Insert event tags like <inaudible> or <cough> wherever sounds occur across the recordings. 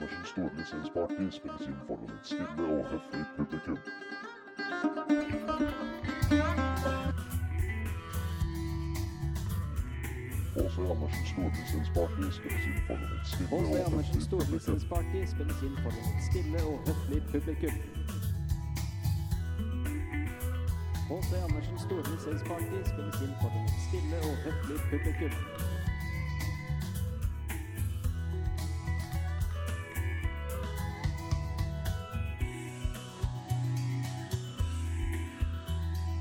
Andersen Storlisensparty spilles inn foran et stille og høflig publikum. H.C. Andersen Storlisensparty spilles inn foran et stille og høflig publikum. lisensparty spilles inn for et stille og høflig publikum. H.C. Andersen store Party spilles inn for et stille og høflig publikum.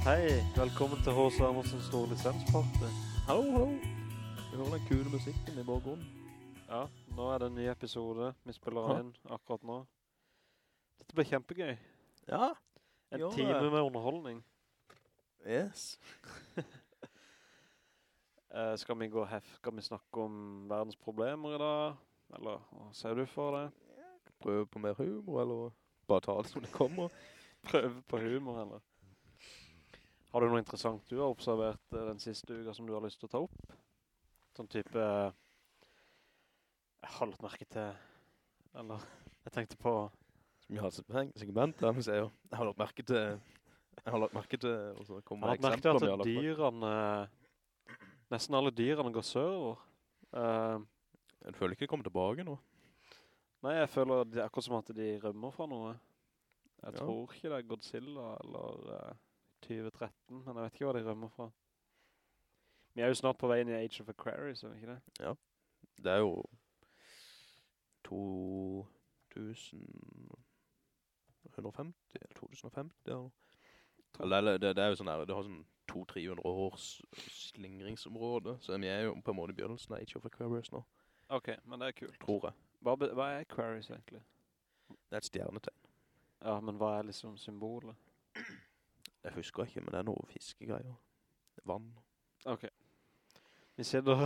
Hei, velkommen til H.C. Andersens store lisensparty. Hallo, hallo. Vi hører den kule musikken i bakgrunnen. Ja, nå er det en ny episode. Vi spiller Ja. inn akkurat nå. Dette blir kjempegøy. Ja, En Ja, time med underholdning. yes. uh, <laughs> skal vi gå hef? Skal vi snakke om verdens problemer i dag? Eller hva ser du for det? Prøve på mer humor, eller bare ta det som det kommer. <laughs> Prøve på humor, eller? Har du noe interessant du har observert eh, den siste uka som du har lyst til å ta opp? Sånn type... Jeg har lagt merke til... Eller, <laughs> jeg tenkte på... Som jeg har der vi jeg har lagt merke til, jeg har lagt merke til, og så Jeg har lagt merke til at dyrene... Nesten alle dyrene går sørover. Uh, Jeg føler ikke de kommer tilbake nå. nei, jeg føler det er akkurat som at de rømmer fra noe. Jeg Ja. tror ikke det er Godzilla eller eh, 2013, men jeg vet ikke hva de rømmer fra. Vi er jo snart på vei inn i Age of Aquarius, er det ikke det? Ja, Det er jo 2150, eller 2050, eller eller, eller det, det er jo sånn her, det har sånn 200-300 års slingringsområde, så vi er jo på en måte i begynnelsen av Age of Aquarius nå, Ok, men det er kult. tror jeg. Hva, hva er Aquarius egentlig? Det er et stjernetegn. Ja, men hva er liksom symbolet? Jeg husker ikke, men det er noe fiskegreier. Vann. Ok. Vi sitter...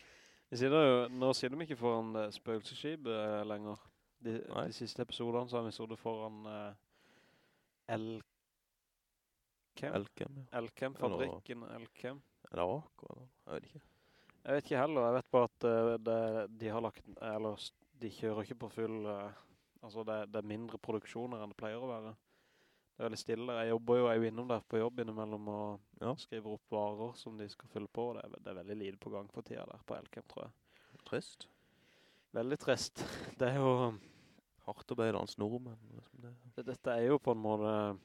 <laughs> vi sitter jo... Nå sitter vi ikke foran uh, eh, lenger. De, de siste episoderne så har vi stått foran uh, Elkem. Elkem, ja. Elkem, fabrikken Elkem. Er det Ako, eller? Jeg vet ikke. Jeg vet ikke heller, jeg vet bare at uh, det, de har lagt, eller de kjører ikke på full, eh, altså det, det er mindre produksjoner enn det pleier å være. Det er veldig stille. Jeg jobber jo, jeg er jo innom der på jobb innimellom og Ja. skriver opp varer som de skal fylle på. Det er, det er veldig lite på gang på tida der på Elkem, tror jeg. Trist. Veldig trist. <laughs> Det er jo, Hardt nordmenn. Liksom det. det, dette er jo på en måte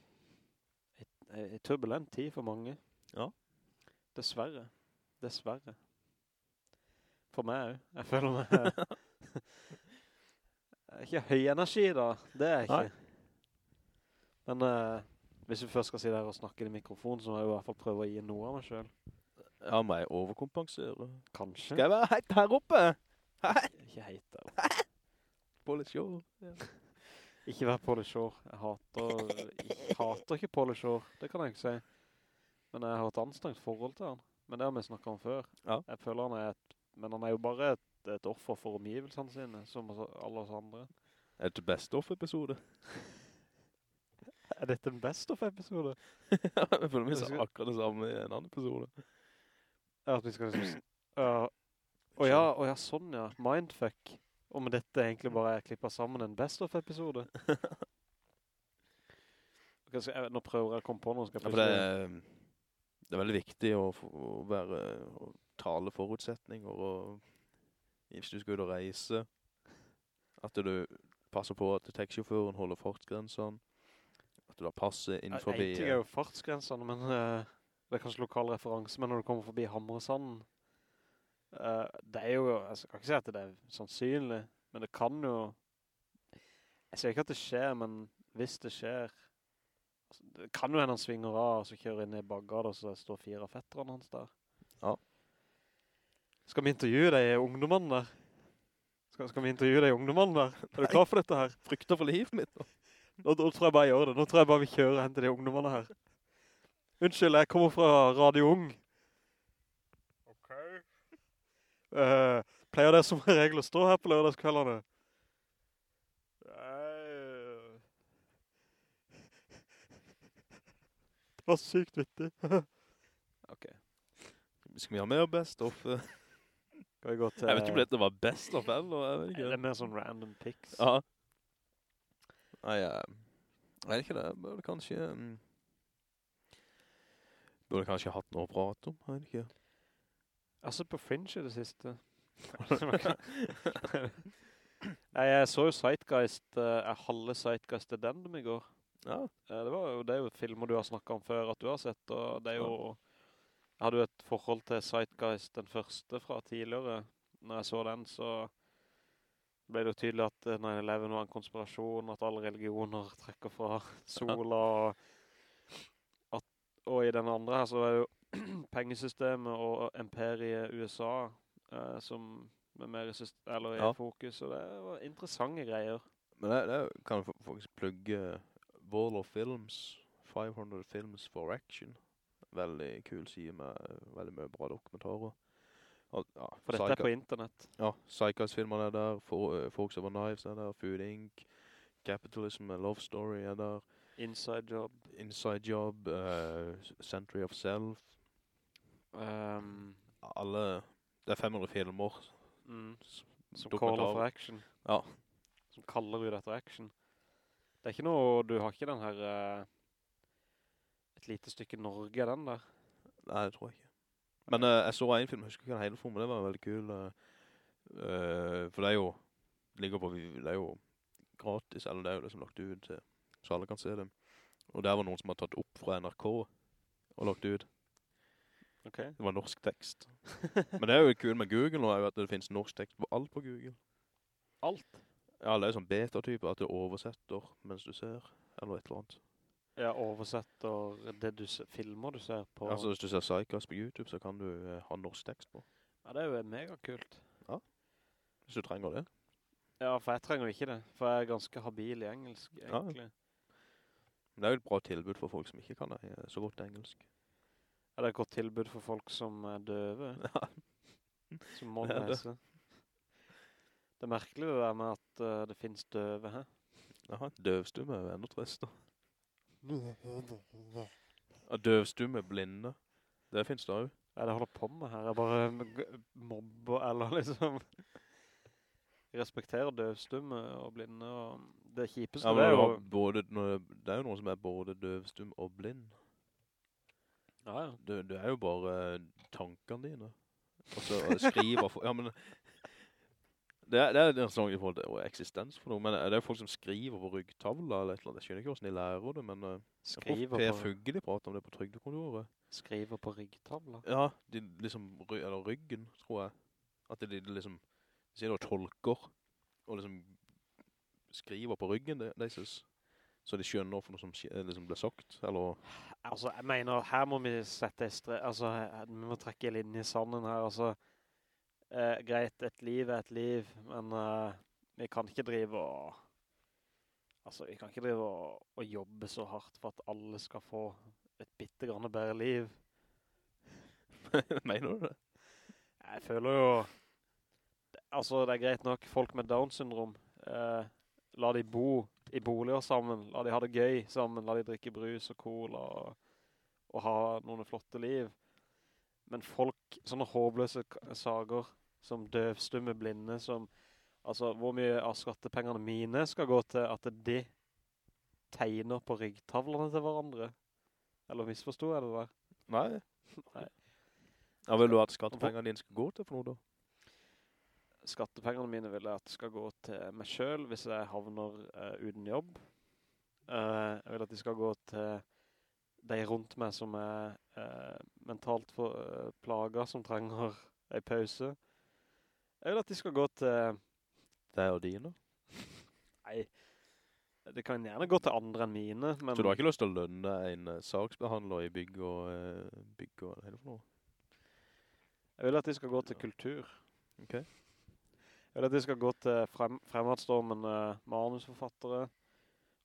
en turbulent tid for mange. Ja. Dessverre. Dessverre. For meg jo. Jeg føler meg... <laughs> <laughs> Ikke høy energi da. Det er jeg ikke. Nei. Men eh, hvis vi først skal si der og snakke i mikrofonen, så må jeg i hvert fall prøve å gi noe av meg selv. Ja, må jeg overkompensere? Kanskje. Skal jeg være heit her oppe? Hei, Ikke heit der. oppe. litt show. Ja. Ikke være polishore. Jeg hater, jeg hater ikke polishore. Det kan jeg ikke si. Men jeg har et anstrengt forhold til han. Men det har vi snakket om før. Ja. Jeg føler han er et, men han er jo bare et, et offer for omgivelsene sine, som alle oss andre. Er det best off-episode? <laughs> Er dette en best of episode? <laughs> jeg føler vi sa akkurat det samme i en annen episode. Ja, at vi skal liksom... Ja. Å ja, å ja, sånn ja. Mindfuck. Om dette egentlig bare er klippet sammen en best of episode. <laughs> okay, jeg, nå prøver jeg å komme på noe. Ja, det, er- det er veldig viktig å, å være, å tale forutsetninger, og hvis du skal ut og reise, at du passer på at taxisjåføren holder fartsgrensene, du da passer inn forbi... En ting er jo fartsgrensene, men uh, det er kanskje lokal referanse, men når du kommer forbi Hamresanden, uh, det er jo, altså, jeg kan ikke si at det er sannsynlig, men det kan jo, jeg sier ikke at det skjer, men hvis det skjer, altså, det kan jo hende han svinger av, og så kjører inn i Baggad, og så står fire av fetterne hans der. Ja. Skal vi intervjue deg ungdommene der? Skal, skal vi intervjue deg ungdommene der? Er du klar for dette her? Frykter for livet mitt. nå. Nå, nå tror jeg bare jeg gjør det. Nå tror jeg bare vi kjører hen til de ungdommene her. Unnskyld, jeg kommer fra Radio Ung. Ok. Uh, pleier det som regel å stå her på lørdagskveldene? Nei. Det var sykt vittig. <laughs> ok. Skal vi ha mer best of... Skal til... Jeg vet ikke om dette var best of eller vet Det er mer sånn random picks. Ja. Nei, jeg, jeg vet ikke det. Jeg Burde kanskje... Um, Burde kanskje hatt noe å prate om, jeg vet ikke. Altså på Fringe det siste. <laughs> Nei, jeg så jo Sightgeist, uh, jeg halve Sightgeist Addendum i går. Ja, Uh, det, var jo, det er jo filmer du har snakket om før at du har sett, og det er jo... Jeg hadde jo et forhold til Sightgeist, den første fra tidligere. Når jeg så den, så ble det jo tydelig at eh, 9-11 var en konspirasjon, at alle religioner trekker fra <laughs> sola, og, at, og i den andre her så er jo <clears throat> pengesystemet og imperiet USA eh, som er mer i Ja. fokus, og det var interessante greier. men det, det kan du faktisk plugge Wall of Films, 500 Films for Action. Veldig kul side med eh, veldig mye bra dokumentarer. Og, ja, For dette er på internett. Ja, Psychos-filmerne er der, For, uh, Forks Over Knives er der, Food Inc., Capitalism, A Love Story er der, Inside Job. Inside Job, uh, Century of Self, Um, alle, det er 500 filmer. mm, som kaller for Action. Ja. Som kaller ut etter action. Det er ikke noe, du har ikke den her, uh, et lite stykke Norge, den der. Nei, det tror jeg ikke. Men uh, jeg så en film, jeg husker ikke den hele filmen, det var veldig kul. Uh, for det er jo, ligger på, det er jo gratis, eller det er jo det som er lagt ut til, så alle kan se det. Og der var noen som har tatt opp fra NRK og lagt ut. Ok. Det var norsk tekst. Men det er jo kul med Google nå, at det finnes norsk tekst på alt på Google. Alt. Ja, det er jo sånn beta-type, at det oversetter mens du ser, eller et eller annet. Jeg oversetter det du ser, filmer du ser på. Altså, hvis du ser Psychos på YouTube, så kan du uh, ha norsk tekst på. ja, det er jo megakult. Ja, Hvis du trenger det. Ja, for jeg trenger ikke det. For jeg er ganske habil i engelsk, egentlig. Men det er jo et bra tilbud for folk som ikke kan det, eh, så godt engelsk. Ja, det er et godt tilbud for folk som er døve? <laughs> Ja. Som må <laughs> Det det. lese? Det er det der med at uh, det finnes døve her. Jaha, døvstumme er jo enda trist da. Ja, døvstumme blinde. Det finnes det jo. Er det holder på med her? Jeg bare mobber, eller <laughs> liksom... Jeg respekterer døvstumme og blinde, og det kjipeste Ja, det er jo... både, det, det er jo noen som er både døvstum og blind. Ja, ja. Du, du er jo bare tankene dine. Og så skriver for, ja, men det er, det er interessant i forhold til eksistens for noe, men det er jo folk som skriver på ryggtavla eller et eller annet. Jeg skjønner ikke hvordan de lærer det, men skriver jeg tror Per Fugge de prater om det på trygdekontoret. skriver på ryggtavla. Ja, de liksom, ry- eller ryggen, tror jeg. At de, de liksom, de sier det tolker, og liksom skriver på ryggen de- synes. Så de skjønner for noe som liksom blir sagt, eller... Altså, jeg mener, her må vi sette. Altså, vi må trekke en linje i sanden her, altså. Eh, greit, et liv er et liv, men eh, vi kan ikke drive og... Altså, vi kan ikke drive og, og jobbe så hardt for at alle skal få et bittegrann bedre liv. <laughs> Mener du det? Jeg føler jo... Altså, det er greit nok, folk med Down-syndrom, eh, la de bo i boliger sammen, la de ha det gøy sammen, la de drikke brus og cola og, og ha noen flotte liv. Men folk, sånne håpløse sager, som døvstumme blinde, som, altså, hvor mye av skattepengene mine skal gå til at de tegner på ryggtavlene til hverandre? Eller misforstod jeg det der? Nei. <laughs> Nei. Ja, vil du at skattepengene dine skal gå til for noe da? skattepengene mine vil jeg at skal gå til meg selv hvis jeg havner uh, uten jobb. Uh, jeg vil at de skal gå til de rundt meg som er uh, mentalt for, plaget, som trenger en pause. Jeg vil at de skal gå til... Det og dine. Nei, det kan gjerne gå til andre enn mine, men... Så du har ikke lyst til å lønne en uh, saksbehandler i bygg og, uh, bygg og, hva er det for noe? Jeg vil at de skal gå til kultur. Ok. Jeg vil at de skal gå til frem, fremadstormende manusforfattere,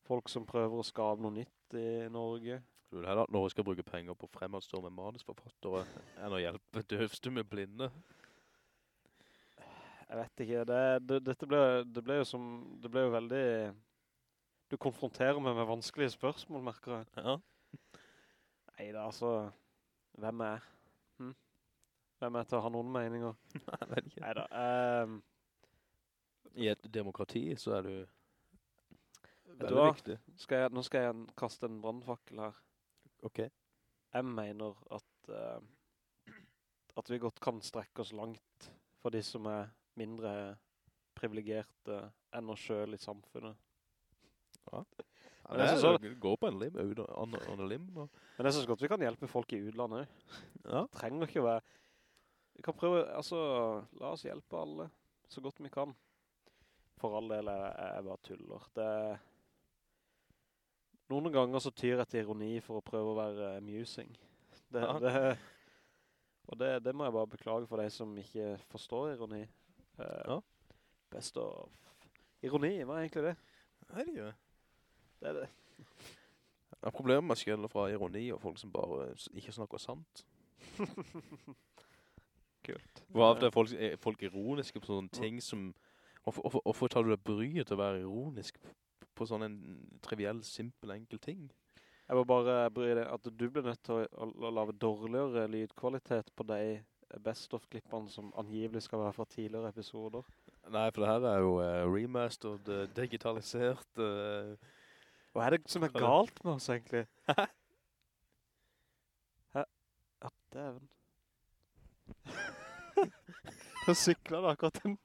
folk som prøver å skabe noe nytt i Norge. Du vil heller at Norge skal bruke penger på fremadstormende manusforfattere enn å hjelpe døvstumme blinde? Jeg vet ikke, det, det, dette ble, det ble jo som, det ble jo veldig, du konfronterer meg med vanskelige spørsmål, merker jeg. Ja. Neida, altså, hvem er? Hm? er med til å ha noen meninger. <laughs> Nei, jeg vet ikke. Neida. Um, I et demokrati så er du veldig hva? viktig. skal jeg, nå skal jeg kaste en brandfakkel her. Ok. Jeg mener at, uh, at vi godt kan strekke oss langt for de som er mindre privilegierte enn oss selv i samfunnet. Ja, Men det jeg synes det gå på en lim, an lim. Og, Men jeg synes godt vi kan hjelpe folk i utlandet. ja. trenger ikke å være... Vi kan prøve, altså, la oss hjelpe alle så godt vi kan. For all del er jeg bare tuller. Det Noen ganger så tyr jeg til ironi for å prøve å være amusing. Det, Ja. det, og det, det må jeg bare beklage for de som ikke forstår ironi. Eh, Ja. Best of... Ironi, hva er egentlig det? Nei, det. Det er det. Jeg har problemer med skjønner fra ironi og folk som bare ikke snakker sant. <laughs> Kult. Hva er er folk, er folk ironiske på sånne ting som... Hvorfor, hvorfor, hvorfor tar du deg bryet til å være ironisk på, sånn en triviell, simpel, enkel ting? Jeg må bare bry deg at du blir nødt til å, å, å lave dårligere lydkvalitet på de best-of-klippene som angivelig skal være fra tidligere episoder. Nei, for det her er jo uh, remastered, uh, digitalisert. Uh, Hva er det som er galt med oss egentlig? Hæ? Ja, dæven. <laughs> Nå sykler det akkurat en...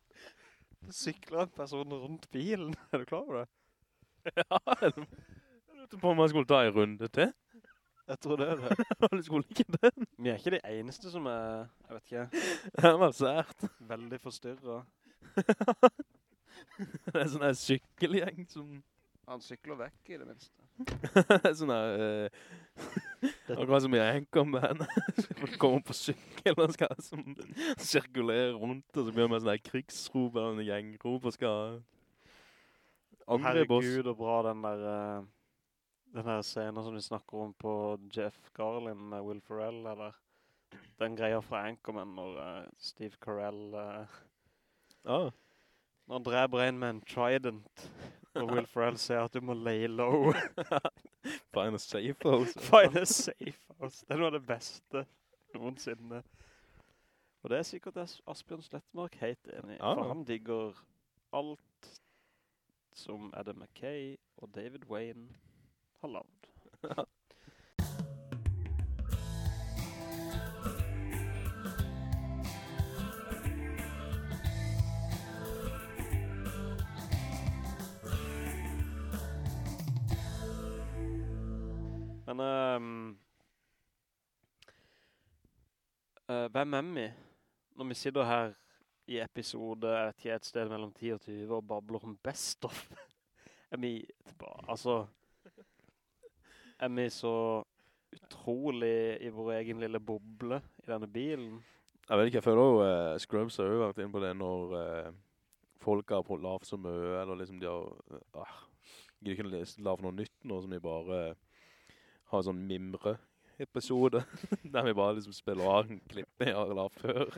Nå sykler en person rundt bilen. <laughs> Er du klar over det? ja, jeg lurte på om jeg skulle ta en runde til. Jeg tror det er det. <laughs> Jeg skulle ikke den. Vi er ikke de eneste som er, jeg vet ikke, <laughs> Det var sært. veldig forstyrret. <laughs> Det er sånn her sykkelgjeng som... Han sykler vekk i det minste. sånn her... Uh, akkurat som i Anchorman. Folk kommer på sykkel og skal som, sirkulere rundt, og så blir det med sånn her krigsrop eller en gjengrop og skal... Herregud, og bra den der, eh, den scenen som vi snakker om på Jeff Garlin med Will Ferrell, eller den greia fra Anchorman når uh, Steve Carell, eh, Ja. når han dreper en med en trident, og Will Ferrell sier at du må lay low. <laughs> Find a safe house. <laughs> Find a safe house. Det er noe av det beste noensinne. Og det er sikkert det Asbjørn Slettmark helt enig i, for han digger alt som Adam McKay og David Wayne har lavd. Men um, uh, hvem er vi når vi sitter her i episode, jeg et sted mellom 10 og 20 og babler om best of? <laughs> er vi tilbake, altså, er vi så utrolig i vår egen lille boble i denne bilen? Jeg vet ikke, jeg føler jo uh, Scrubs har jo vært inne på det når uh, folk har på lav som mø, eller liksom de har, uh, de kan ikke lave noe nytt nå, som de bare uh, har sånn mimre-episode, <laughs> der vi bare liksom spiller av en klipp vi har lavt før.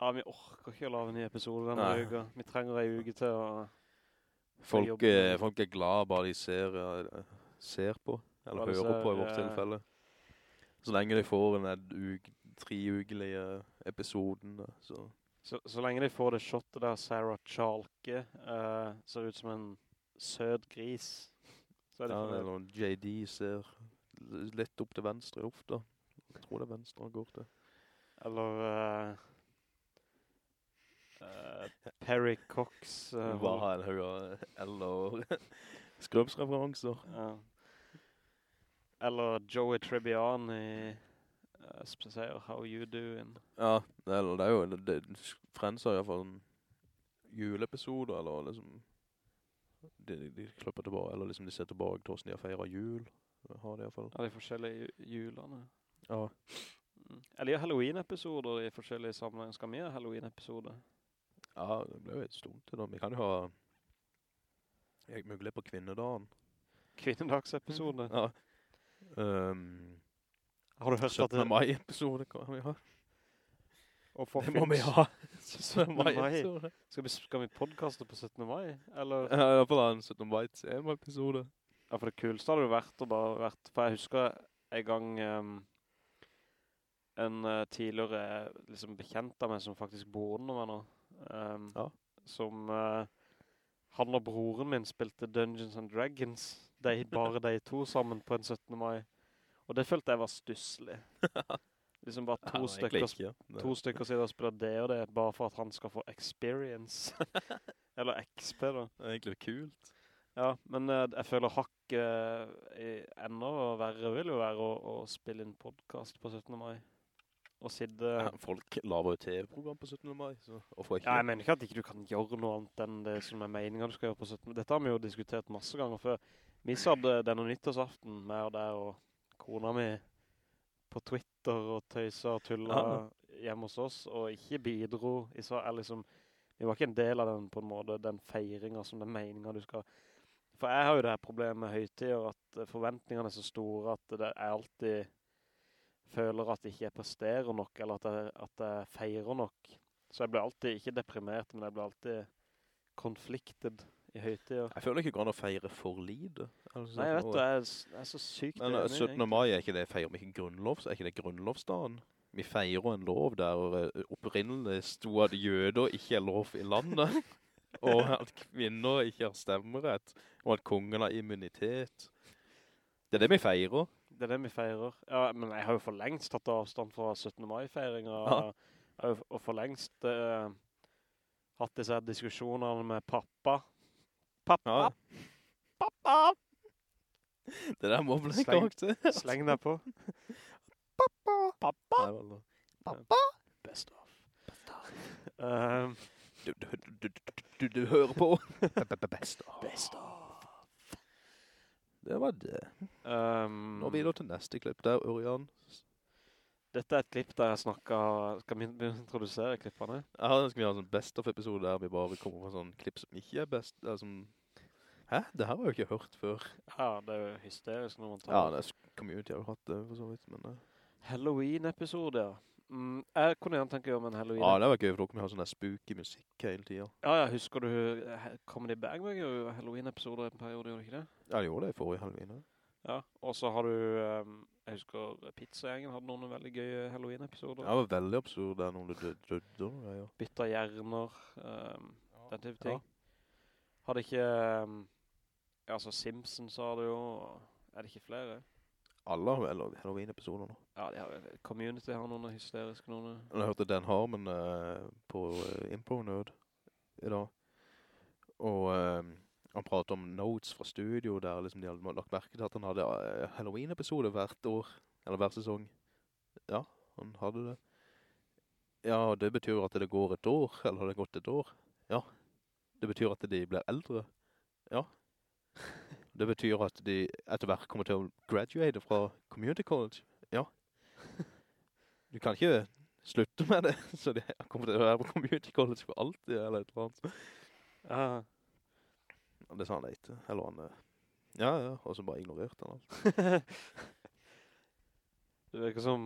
Ja, vi orker ikke å lave en ny episode denne Nei. uka. Vi trenger en uke til å... Folk, eh, folk er glad bare de ser, eh, ser på, eller hører ser, på i vårt eh, tilfelle. Så lenge de får den triugelige treugelige episoden, da, så... Så, så lenge de får det shotet der Sarah Chalke uh, ser ut som en sød gris, så er det Ja, fornøyd. eller JD ser litt opp til venstre ofte. Jeg tror det er venstre han går til. Eller uh, uh, Perry Cox. Uh, Hva har en høy eller <laughs> skrøpsreferanser. ja. Eller Joey Tribbiani i som sier How you doing? Ja, det er, det er jo, det, Friends har i hvert fall en juleepisode, eller liksom, de, de, klipper tilbake, eller liksom de ser tilbake til hvordan de har feiret jul, har de i hvert fall. Ja, de forskjellige julene. Ja, Mm. Eller ja, Halloween-episoder i forskjellige sammenheng. Skal vi ha Halloween-episoder? ja det ble jo et stort til da. Vi kan jo ha, jeg mulig på kvinnedagen. Kvinnedagsepisode. Ja. Um, Har du hørt at 17. det... mai-episode kan vi ha. Og for Det må vi ha. 17. mai. mai-episode. Skal vi, skal vi podcaste på 17. mai? Eller? Ja, i hvert fall ha en 17. mai-tema-episode. Ja, for det kuleste hadde jo vært å bare vært, for jeg husker en gang, um, en uh, tidligere liksom bekjent av meg som faktisk bor under meg nå. Um, Ja. Som Uh, han og broren min spilte Dungeons and Dragons. De, bare de to sammen på en 17. mai. Og det følte jeg var stusselig. <laughs> liksom bare to, Ja, stykker, ikke. ja. to stykker siden og spiller det og det, bare for at han skal få experience. <laughs> Eller XP da. Det er egentlig kult. Ja, men eh, jeg føler hakket uh, enda verre vil jo være å, å spille inn podcast på 17. mai. Og sidde... Ja, folk laver jo TV-program på 17. mai, så hvorfor ikke? Ja, jeg mener ikke at ikke du kan gjøre noe annet enn det som er meningen du skal gjøre på 17. mai. Dette har vi jo diskutert masse ganger før. Vi hadde denne nyttårsaften med og der og kona mi på Twitter og tøysa og tulla Ja. hjemme hos oss, og ikke bidro. I så, liksom, vi var ikke en del av den på en måte, den feiringen som er meningen du skal... For jeg har jo det her problemet med høytider, at eh, forventningene er så store at det er alltid føler at jeg ikke presterer nok, eller at jeg, at jeg feirer nok. Så jeg blir alltid, ikke deprimert, men jeg blir alltid conflicted i høytider. Jeg føler ikke det går an å feire for lite. Altså, Nei, jeg vet du, jeg er, jeg er så sykt Men enig, eh, 17. egentlig. mai er ikke det, feirer vi ikke grunnlovs, er ikke det grunnlovsdagen? Vi feirer en lov der eh, opprinnelig sto at jøder ikke er lov i landet, <laughs> og at kvinner ikke har stemmerett, og at kongen har immunitet. Det er det vi feirer. Det er det vi feirer. Ja, men jeg har jo for lengst tatt avstand fra 17. mai-feiringen. Ja. Og for lengst Uh, hatt disse diskusjonene med pappa. Pappa! Pappa! Det der må bli karakter. Sleng deg på. <laughs> Pappa! Pappa! Pappa! Best Pappa! Best of. Um, Du, du, du, du, du, du hører på. <laughs> Best of. best of. Det var det. Um, Nå videre til neste klipp der, Ørjan. Dette er et klipp der jeg snakker... Skal vi å introdusere klippene? Ja, da skal vi ha en sånn best of episode der vi bare kommer fra sånn klipp som ikke er best. Det er som... Hæ? Det her har jeg jo ikke hørt før. Ja, det er jo hysterisk når man tar... Ja, det er community har jo hatt det for så vidt, men... Uh. Halloween-episode, ja. Mm, jeg kunne gjerne tenke om en Halloween. Ja, det var gøy, for dere har sånn der spooky musikk hele tiden. ja, ja, husker du eh, Comedy Bang gjorde jo Halloween-episoder i en periode, gjorde du ikke det? Ja, det gjorde det i forrige Halloween. Ja. Ja, og så har du, ehm, jeg husker Pizzagjengen hadde noen veldig gøye Halloween-episoder. Ja, Det var veldig absurd det er noen du dødde, ja. Bytta hjerner, ehm, den type Ja. ting. Hadde ikke, um, ja, altså Simpsons har det jo, er det ikke flere? Alle har vel Halloween-episoder nå. Ja, de har, Community har noen hysteriske noen. Jeg hørte Dan Harmon uh, på uh, Impro Nerd i dag. Og eh, han pratet om notes fra studio der liksom de hadde lagt merke til at han hadde eh, Halloween-episode hvert år, eller hver sesong. Ja, han hadde det. Ja, det betyr at det går et år, eller har det gått et år? Ja. Det betyr at de blir eldre. Ja. Det betyr at de etter hvert kommer til å graduate fra community college. Ja. Du kan ikke slutte med det, <laughs> så de kommer til å være på community college for alltid, eller et eller annet. Ja, det sa han ikke. Eller han, eh, ja, ja, og så bare ignorerte han alt. <laughs> det virker som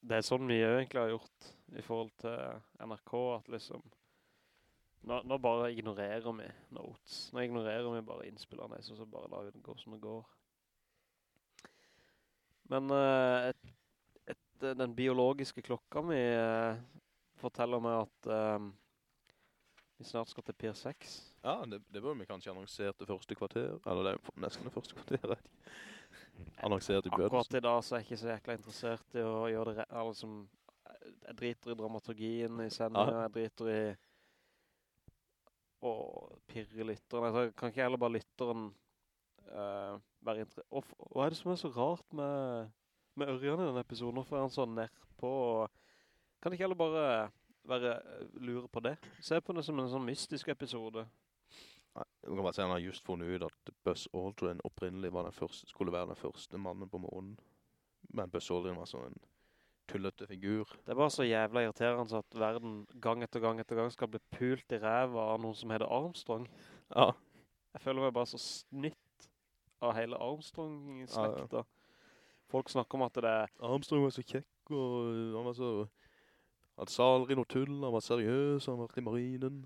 det er sånn vi egentlig har gjort i forhold til NRK, at liksom nå, nå bare ignorerer vi notes. Nå ignorerer vi bare innspillerne, så så bare lar vi det gå som det går. Men uh, et, et, den biologiske klokka mi uh, forteller meg at eh, vi snart skal til Pier 6. Ja, det, det bør vi kanskje annonsere til første kvarter, eller det er nesten det første kvarter, jeg vet ikke. Annonsert i Akkurat i dag så er jeg ikke så jækla interessert i å gjøre det, eller som, jeg driter i dramaturgien i sendingen, Ja. jeg driter i å pirre lytteren. Altså, kan ikke heller bare lytteren uh, være interessert? Hva er det som er så rart med, med Ørjan i denne episoden? Hvorfor er han så nærpå? og- Kan ikke heller bare være eh, lure på det? Se på det som en sånn mystisk episode. Nei, kan bare si han har just funnet ut at Buzz Aldrin opprinnelig var den første, skulle være den første mannen på månen. Men Buzz Aldrin var sånn en tullete figur. Det er bare så jævla irriterende at verden gang etter gang etter gang skal bli pult i ræva av noen som heter Armstrong. Ja, Jeg føler meg bare så snytt av hele Armstrong-slekta. Folk snakker om at det er Armstrong var så kjekk, og han var så... Han sa aldri noe tull, han var seriøs, han var i marinen.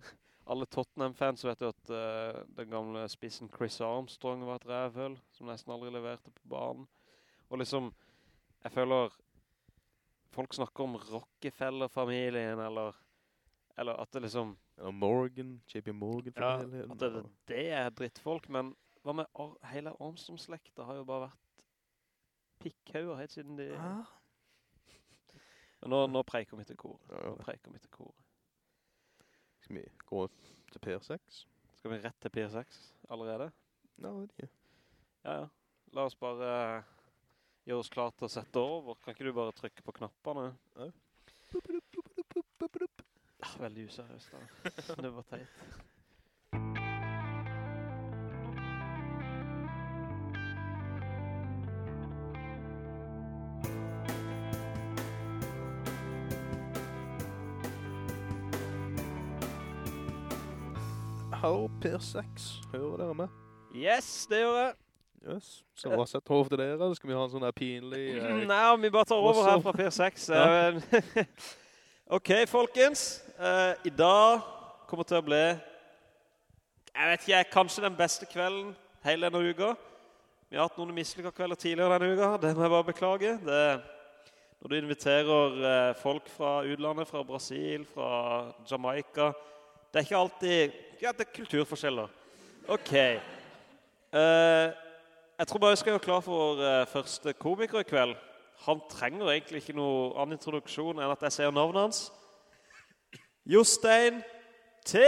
alle Tottenham-fans vet jo at uh, den gamle spissen Chris Armstrong var et rævhull, som nesten aldri leverte på banen. Og liksom, jeg føler folk snakker om Rockefeller-familien, eller, eller at det liksom, Eller Morgan, JP Morgan-familien. ja, at det, det er drittfolk, men hva med Ar hele Armstrong-slekta har jo bare vært pikkhauer helt siden de... Ah. Nå, nå preiker vi til kor. Nå preiker vi til kor. Skal vi gå til PR6? Skal vi rett til PR6 allerede? Ja, det er Ja, ja. La oss bare gjøre oss klart til å sette over. Kan ikke du bare trykke på knappene? Ja. Ah, veldig useriøst da. <laughs> Det var teit. Hallo, Per6. Hører dere med? Yes, det gjør jeg. Yes. Så hva setter over til dere? Skal vi ha en sånn der pinlig... eh, Nei, vi bare tar over her fra Per 6. <laughs> Ja. Eh, <laughs> ok, folkens. Uh, I dag kommer til å bli, jeg vet ikke, kanskje den beste kvelden hele denne uka. Vi har hatt noen mislykka kvelder tidligere denne uka, det må jeg bare beklage. Det, når du inviterer eh, folk fra utlandet, fra Brasil, fra Jamaica, det er ikke alltid, ja, det er kulturforskjeller. Ok. Uh, jeg tror bare jeg skal gjøre klar for eh, første komiker i kveld. Han trenger egentlig ikke noe annen introduksjon enn at jeg ser navnet hans. Jostein T.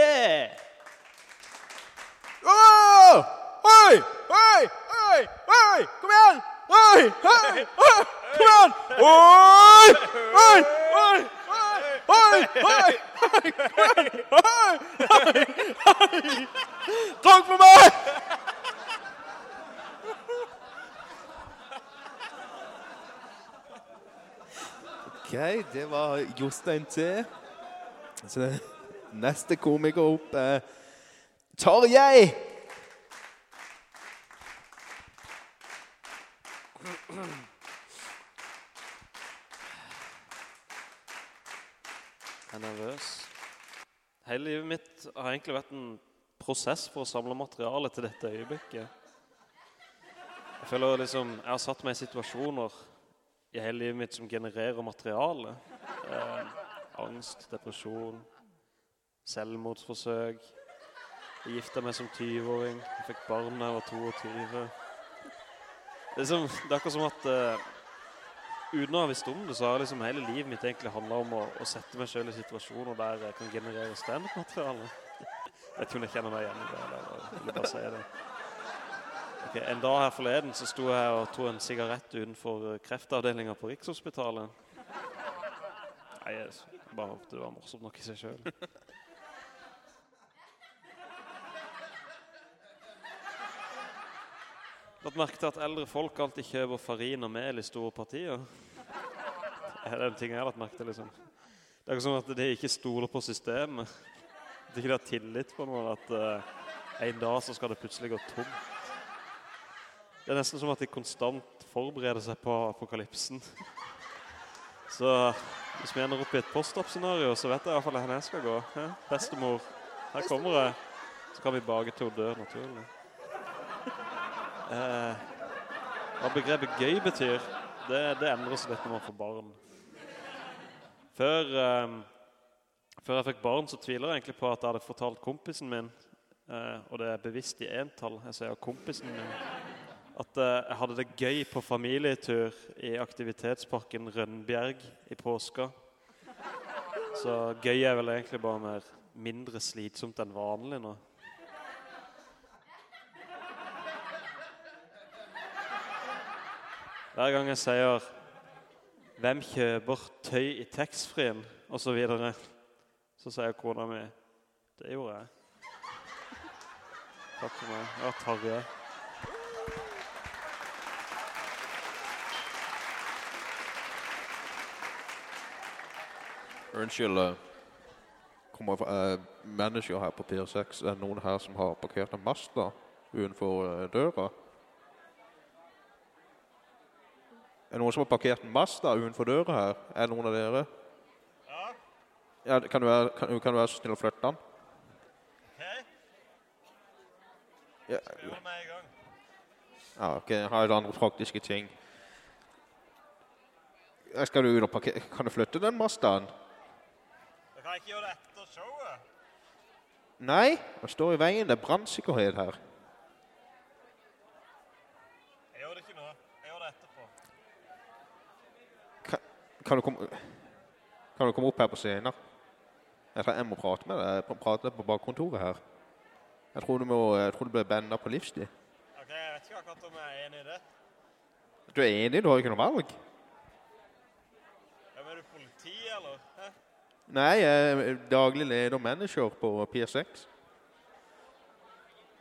Oh! Oi! Oi! Oi! Oi! Kom igjen! Oi! Oi! Oi! Kom igjen! Oi! Oi! Oi! Oi! Oi! Oi! Takk for meg! Ok, det var Jostein T. Så neste komiker opp er Tarjei! Er nervøs. Hele livet mitt har egentlig vært en prosess for å samle materiale til dette øyeblikket. Jeg føler liksom, jeg har satt meg i situasjoner i hele livet mitt som genererer materiale. Eh, angst, depresjon, selvmordsforsøk. Jeg gifta meg som 20-åring. Jeg fikk barn da jeg var 22. Det er, liksom, det er akkurat som at eh, uten å ha visst om det, så har liksom hele livet mitt egentlig handlet om å, å sette meg selv i situasjoner der jeg kan generere stand-up-materiale. <laughs> Jeg vet ikke jeg kjenner meg igjen i det, eller vil bare si det. Okay, en dag her forleden så sto jeg og tog en sigarett utenfor eh, kreftavdelingen på Rikshospitalet. Nei, jeg bare håpet det var morsomt nok i seg selv. Lagt merke til at eldre folk alltid kjøper farin og mel i store partier. Det er en ting jeg har lagt merke til, liksom. Det er ikke sånn at de ikke stoler på systemet. At de ikke har tillit på noe, at uh, en dag så skal det plutselig gå tomt. Det er nesten som at de konstant forbereder seg på apokalypsen. Så hvis vi ender opp i et post-op-scenario, så vet jeg i hvert fall hvor jeg skal gå. Bestemor, her kommer jeg. Så kan vi bage til hun dør, naturlig. Eh, hva begrepet gøy betyr, det, det endrer seg litt når man får barn. Før, eh, før jeg fikk barn, så tviler jeg egentlig på at jeg hadde fortalt kompisen min, eh, og det er bevisst i entall, jeg sier kompisen min, at eh, jeg hadde det gøy på familietur i aktivitetsparken Rønnbjerg i påska. Så gøy er vel egentlig bare mer mindre slitsomt enn vanlig nå. Hver gang jeg sier hvem kjøper tøy i taxfree-en, og så videre, så sier kona mi, det gjorde jeg. Takk for meg. Ja, Tarjei. Unnskyld, eh, kommer eh, manager her på Pier 6. Er det noen her som har parkert en Mazda utenfor eh, døra? Er det noen som har parkert en Mazda utenfor døra her? Er det noen av dere? Ja. ja kan, du være, kan, kan du være så snill å flytte den? Ja, ja, ok. Jeg har et andre praktiske ting. Skal du ut og parkere? Kan du flytte den Mazdaen? Jeg kan ikke gjøre det etter showet. Nei, den står i veien. Det er brannsikkerhet her. Jeg gjør det ikke nå. Jeg gjør det etterpå. Kan, du komme, kan du komme opp her på scenen? Jeg tror jeg må prate med deg. Jeg prate på bakkontoret her. Jeg tror du, må, jeg tror du blir bandet på livstid. Ok, jeg vet ikke akkurat om jeg er enig i det. Du er enig? Du har jo ikke noe valg? Ja, men er du politi, eller? Hæ? Nei, jeg er daglig leder og manager på Pier 6.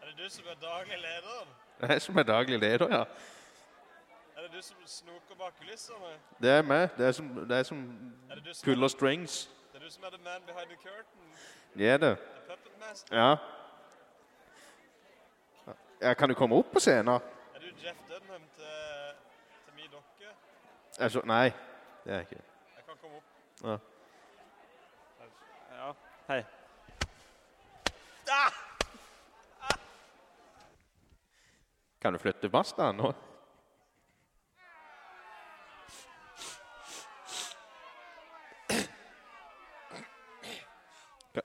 Er det du som er daglig leder? Det er jeg som er daglig leder, ja. Det du som snoker bak kulissene? Det er meg. Det er som, det er som Er det puller er, strings. det er, du som er the man behind the curtain? Det er det. The puppet master? Ja. ja. Kan du komme opp på scenen? Er du Jeff Dunham til, til min dokke? Altså, nei, det er jeg ikke. Jeg kan komme opp. Ja. Ja, hei. Kan du flytte Mazdaen nå?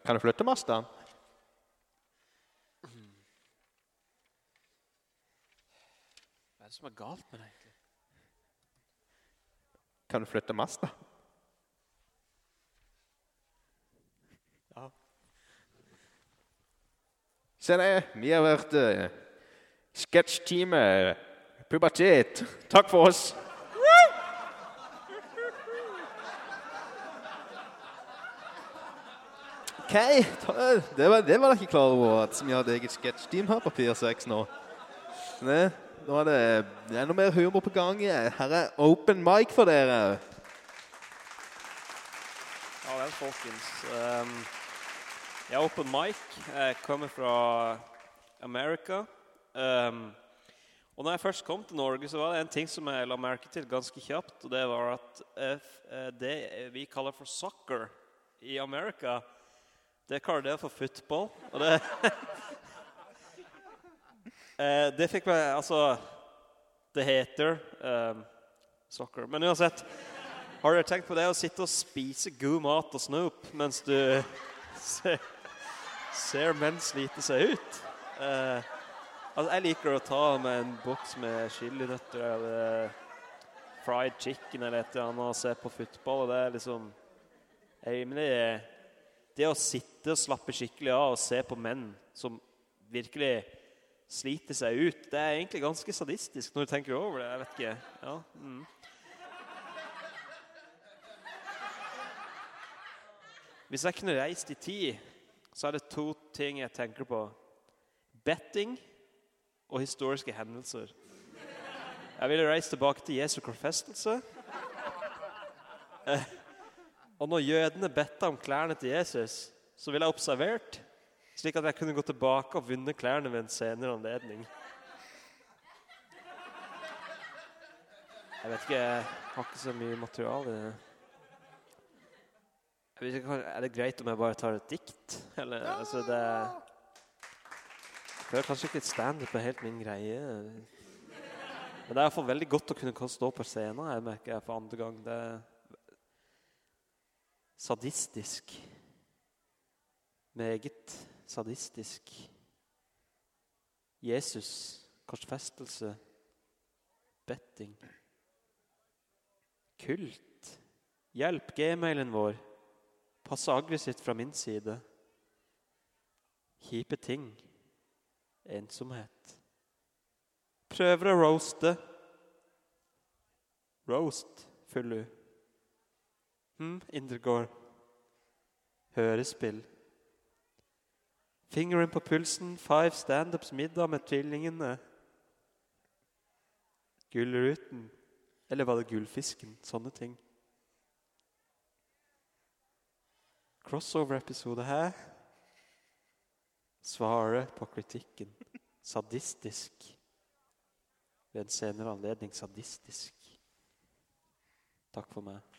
Kan- du flytte masten? Hva er det som er galt med deg? Kan du flytte masta? Ja. Se det, vi har vært uh, sketsjteamet Pubertet. Takk for oss. Ok, det var, det var jeg ikke klar over at vi hadde eget sketsjteam her på Pier 6 nå. Ne, nå er det enda mer humor på gang. Her er open mic for dere. Ja vel, folkens. Um, er open mic. Jeg kommer fra Amerika. Um, og når jeg først kom til Norge, så var det en ting som jeg la merke til ganske kjapt. Og det var at uh, det vi kaller for soccer i Amerika, det kaller det for football. Og det <laughs> Eh, Det fikk meg Altså, det heter um, soccer. Men uansett har dere tenkt på det å sitte og spise god mat og snop mens du <laughs> ser, ser menn slite seg ut? Uh, altså, jeg liker å ta med en boks med chilinøtter eller fried chicken eller et eller annet og se på fotball. Og det er liksom rimelig Det å sitte og slappe skikkelig av og se på menn som virkelig sliter seg ut, det er egentlig ganske sadistisk når du tenker over det. Jeg vet ikke. Ja, mm. Hvis jeg kunne reist i tid, så er det to ting jeg tenker på. Betting og historiske hendelser. Jeg ville reist tilbake til Jesu korfestelse. Og når jødene bedte om klærne til Jesus, så ville jeg observert, slik at jeg kunne gå tilbake og vunne klærne ved en senere anledning. Jeg vet ikke, jeg har ikke så mye materiale. Er det greit om jeg bare tar et dikt? Eller, altså, det Jeg føler kanskje ikke et standup er helt min greie. Men det er i hvert fall veldig godt å kunne stå på scenen. Jeg merker jeg for andre gang. Det sadistisk. Meget sadistisk. Jesus, korsfestelse, betting. Kult. Hjelp gmailen vår. Passe aggressivt fra min side. Kjipe ting. Ensomhet. Prøver å roaste. Roast, Fullu. Hm, Indregård. Hørespill. Fingeren på pulsen, five standups middag med tvillingene. Gullruten. Eller var det gullfisken? Sånne ting. Crossover-episode her. Svare på kritikken. Sadistisk. Ved en senere anledning sadistisk. Takk for meg.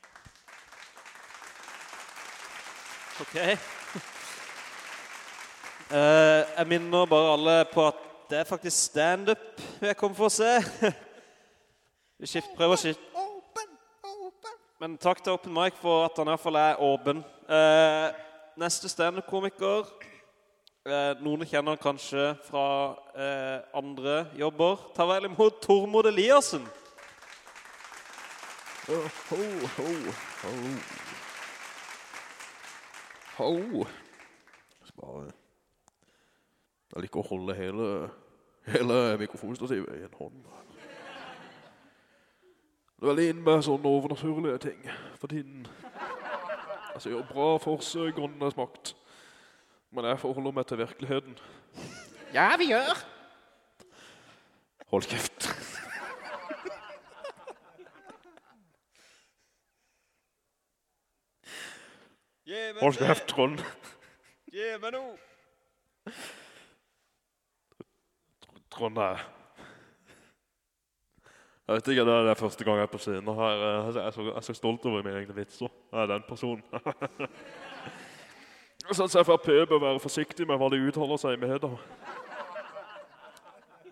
Ok. <laughs> Eh, jeg minner bare alle på at det er faktisk stand-up jeg kommer for å se. <laughs> Vi skift, prøver å skifte Men takk til Open Mic for at han i hvert fall er åpen. Eh, neste stand-up-komiker eh, Noen kjenner han kanskje fra andre jobber. Ta vel imot Tormod Eliassen. Ho, ho, ho, ho. Ho. Jeg bare... Jeg liker å holde hele, hele mikrofonstativet i en hånd. Det er veldig inn med sånne overnaturlige ting for tiden. Altså, jeg gjør bra forsøk, åndenes makt. Men jeg forholder meg til virkeligheten. Ja, vi gjør. Hold kjeft. Hold kjeft, Trond. Gi meg nå! Trond er... Jeg vet ikke, det er det første gang jeg er på scenen her. Jeg er så, jeg er så stolt over mine egne vitser. Jeg er den personen. <laughs> Jeg synes FRP bør være forsiktig med hva de uttaler seg i media.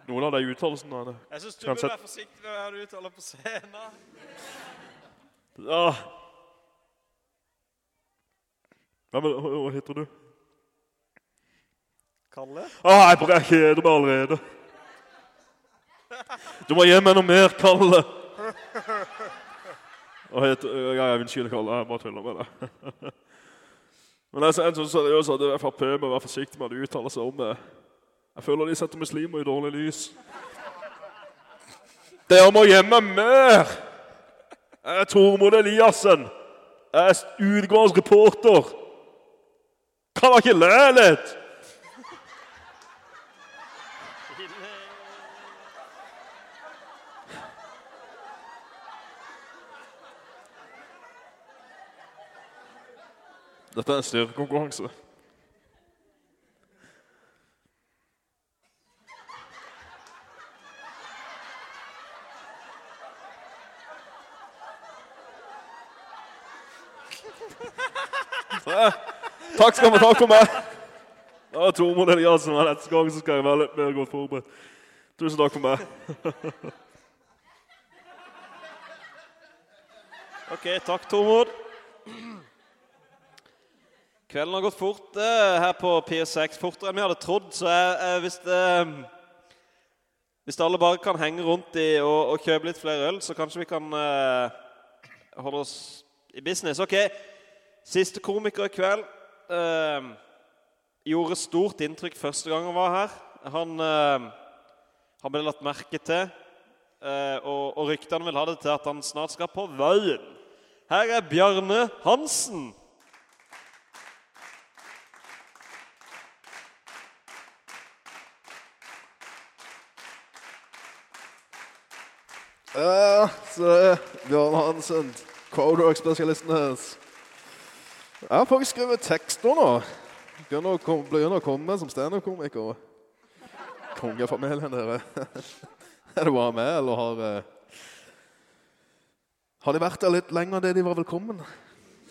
Noen av de uttalelsene. Jeg syns du bør være forsiktig med hva du uttaler på scenen. Ja. Hva, men, hva, heter du? Kalle? Ah, jeg bare kjeder meg allerede. Du må gi meg noe mer, Kalle. Og heter... Ja, jeg unnskyld, Kalle. Jeg bare tuller med det. Men jeg er sånn seriøs at FRP må være forsiktig med å uttale seg om det. Jeg føler de setter muslimer i dårlig lys. Dere må å gjemme mer! Jeg er Tormod Eliassen. Jeg er utgående reporter. Kan jeg ikke le litt? Dette er en styrkekonkurranse. Så, Takk skal vi ta for meg. Ja, Tormod Eliassen, men neste gang så skal jeg være litt mer godt forberedt. Tusen takk for meg. Ok, takk Tormod. Kvelden har gått fort eh, her på PS6, fortere enn vi hadde trodd, så jeg, jeg, hvis, det, hvis alle bare kan henge rundt i og, og kjøpe litt flere øl, så kanskje vi kan eh, holde oss i business. Ok, siste komiker i kveld eh, gjorde stort inntrykk første gang han var her. Han, eh, han ble lagt merke til, eh, og, og ryktene vil ha det til at han snart skal på veien. Her er Bjarne Hansen. Ja, så er Bjørn Hansen, Codework-spesialisten hans. Jeg har faktisk skrevet tekster nå. Begynner å komme, begynner å komme som stand-up-komiker. Kongefamilien dere. <laughs> er det bare med, eller har... eh, Har de vært der litt lenger enn det de var velkommen?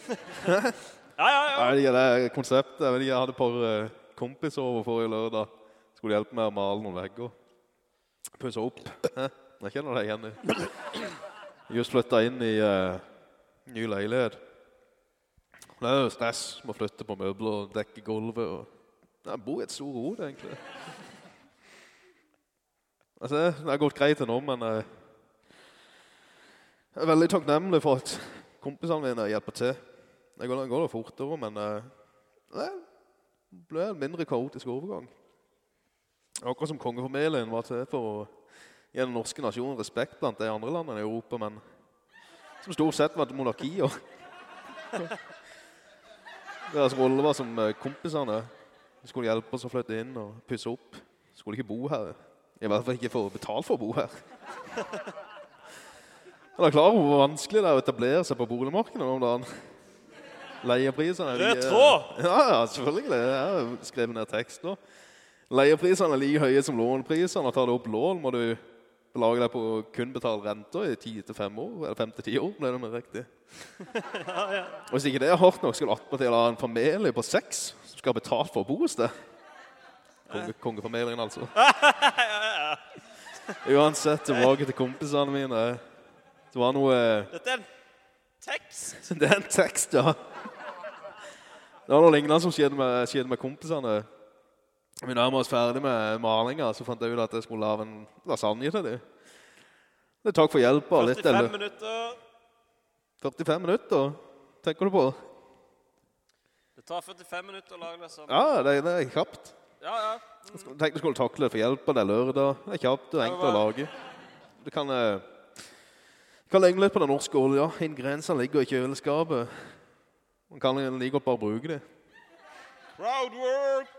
Ja, ja, ja. Jeg vet ikke, det er konseptet. Jeg vet ikke, jeg hadde et par eh, kompiser over forrige lørdag. Skulle hjelpe meg å male noen vegger. Pusse opp. Jeg kjenner deg igjen. Just flyttet inn i uh, ny leilighet. Det er jo stress med å flytte på møbler og dekke gulvet. Og... Jeg bor i et stort ord, egentlig. Altså, det har gått greit til nå, men eh, jeg er veldig takknemlig for at kompisene mine hjelper til. Det går, går det fortere, men eh, det ble en mindre kaotisk overgang. Akkurat som kongefamilien var til for å gi den norske nasjonen respekt blant de andre landene i Europa, men som stort sett var et monarkier. Deres rolle var som eh, kompisene. De skulle hjelpe oss å flytte inn og pusse opp. Skulle ikke bo her. I hvert fall ikke få betalt for å bo her. <laughs> Er klart klar over hvor vanskelig det er å etablere seg på boligmarkedet om dagen? Leieprisene Rød tråd! <laughs> Ja, ja, selvfølgelig. Jeg har skrevet ned tekst nå. Leieprisene er like høye som låneprisene, Og tar du opp lån, må du belage deg på å kun betale renter i 10-5 år. Eller 5-10 år, ble det mer riktig. Og <laughs> hvis ikke det er hardt nok, skal du attpåtil ha en familie på seks som skal ha betalt for å bo hos deg. Konge, kongefamilien, altså. <laughs> Uansett, tilbake til kompisene mine. Det var noe... Dette er en tekst. <laughs> Det er en tekst, ja. Det var noe lignende som skjedde med, skjedde med kompisene. Vi nærmer oss ferdig med malinga, så fant jeg ut at jeg skulle lave en lasagne til dem. Det er takk for hjelp og litt, 45 eller minutter. 45 minutter, tenker du på? Det tar 45 minutter å lage sånn. Ja, det, det er kjapt. Ja, ja. Jeg tenkte jeg skulle takle det for hjelp, og det er lørdag. Det er kjapt og enkelt å lage. Du kan, eh, kan legge litt på den norske olja. Ingrediensene ligger i kjøleskapet. Man kan like godt bare bruke det. Crowd work.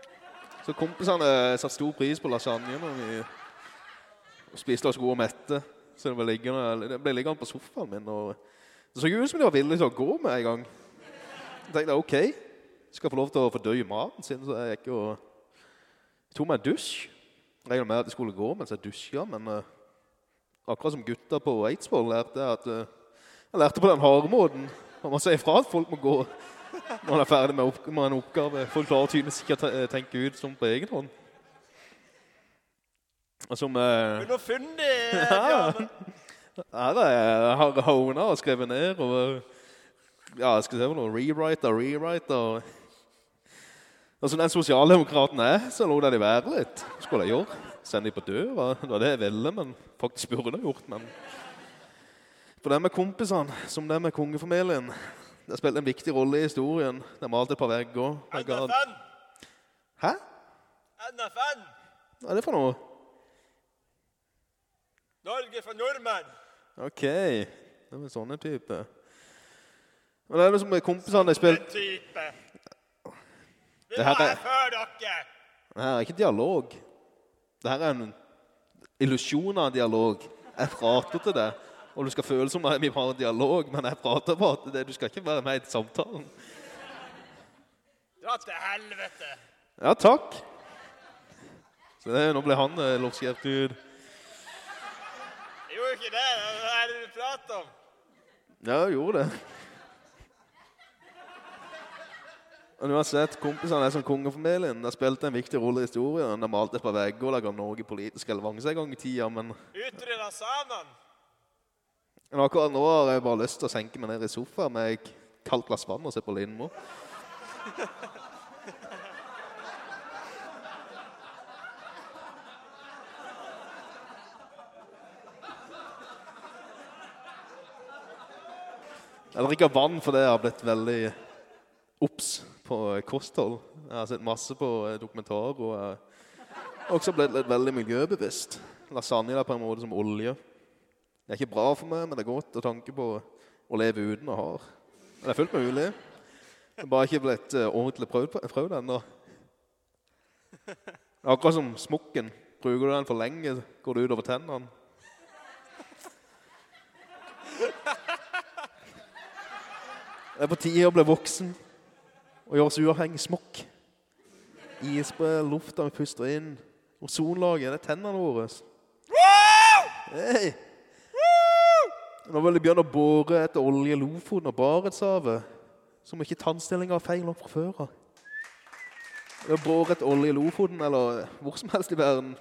Så kompisene satte stor pris på lasagne når vi spiste oss gode og mette. Så det ble liggende, det ble liggende på sofaen min, og det så ut som de var villige til å gå med en gang. Jeg tenkte, ok, skal få lov til å fordøye maten sin, så jeg gikk og tog meg en dusj. Jeg regnet med at jeg skulle gå mens jeg dusja, men uh, akkurat som gutta på Eidsvoll lærte jeg at uh, jeg lærte på den harde måten. Man må ifra at folk må gå når man er ferdig med, opp med en oppgave. Folk klarer tydeligvis ikke å te- tenke ut som på egen hånd. Og som... eh, Underfundig, <laughs> Ja. Bjarne. Ja, det har hona og skrevet ned og ja, jeg skal se på noe rewrite og rewrite og som den sosialdemokraten er, så lå det de være litt. Skulle jeg gjøre? Sende de på døra? Det var det jeg ville, men faktisk burde jeg gjort. Men for det med kompisene, som det med kongefamilien, det spilte en viktig rolle i historien. Det er malt et par vegger. NFN. Hæ? NFN. Hva er det for noe? Norge for nordmenn. Ok, det var sånne type. Men det er liksom kompisene jeg spilte... Sånne type. Vi Det her er- før dere. Det her er ikke dialog. Det her er en illusjon av dialog. Jeg prater til deg, og du skal føle som vi har en dialog, men jeg prater bare deg. Du skal ikke være med i samtalen. Dra til helvete. Ja, takk. Så det, nå ble han eh, lovskrevet ut. Jeg gjorde ikke det. Hva er det du prater om? Ja, jeg gjorde det. Men uansett, kompisene er som kongefamilien. De spilte en viktig rolle i historien. De malte et par vegger og laga Norge politisk relevans en gang i tida, men Utrydda samaen. Men akkurat nå har jeg bare lyst til å senke meg ned i sofaen med et kaldt glass vann og se på Lindmo. Jeg drikker vann fordi jeg har blitt veldig obs på kosthold. Jeg har sett masse på eh, dokumentarer og jeg har også blitt litt veldig miljøbevisst. Lasagne er på en måte som olje. Det er ikke bra for meg, men det er godt å tanke på å leve uten å ha. Men det er fullt mulig. Det er bare ikke blitt eh, ordentlig prøvd, prøvd ennå. Akkurat som smokken. Bruker du den for lenge, går det ut over tennene. Det er på tide å bli voksen og gjøre oss uavhengig smokk. Isbre, lufta vi puster inn. Ozonlaget, det er tennene våre. Hei! Nå vil de begynne å bore etter olje i Lofoten og Barentshavet. Som ikke tannstillinga har feil nok fra før av. Å bore etter olje i Lofoten eller hvor som helst i verden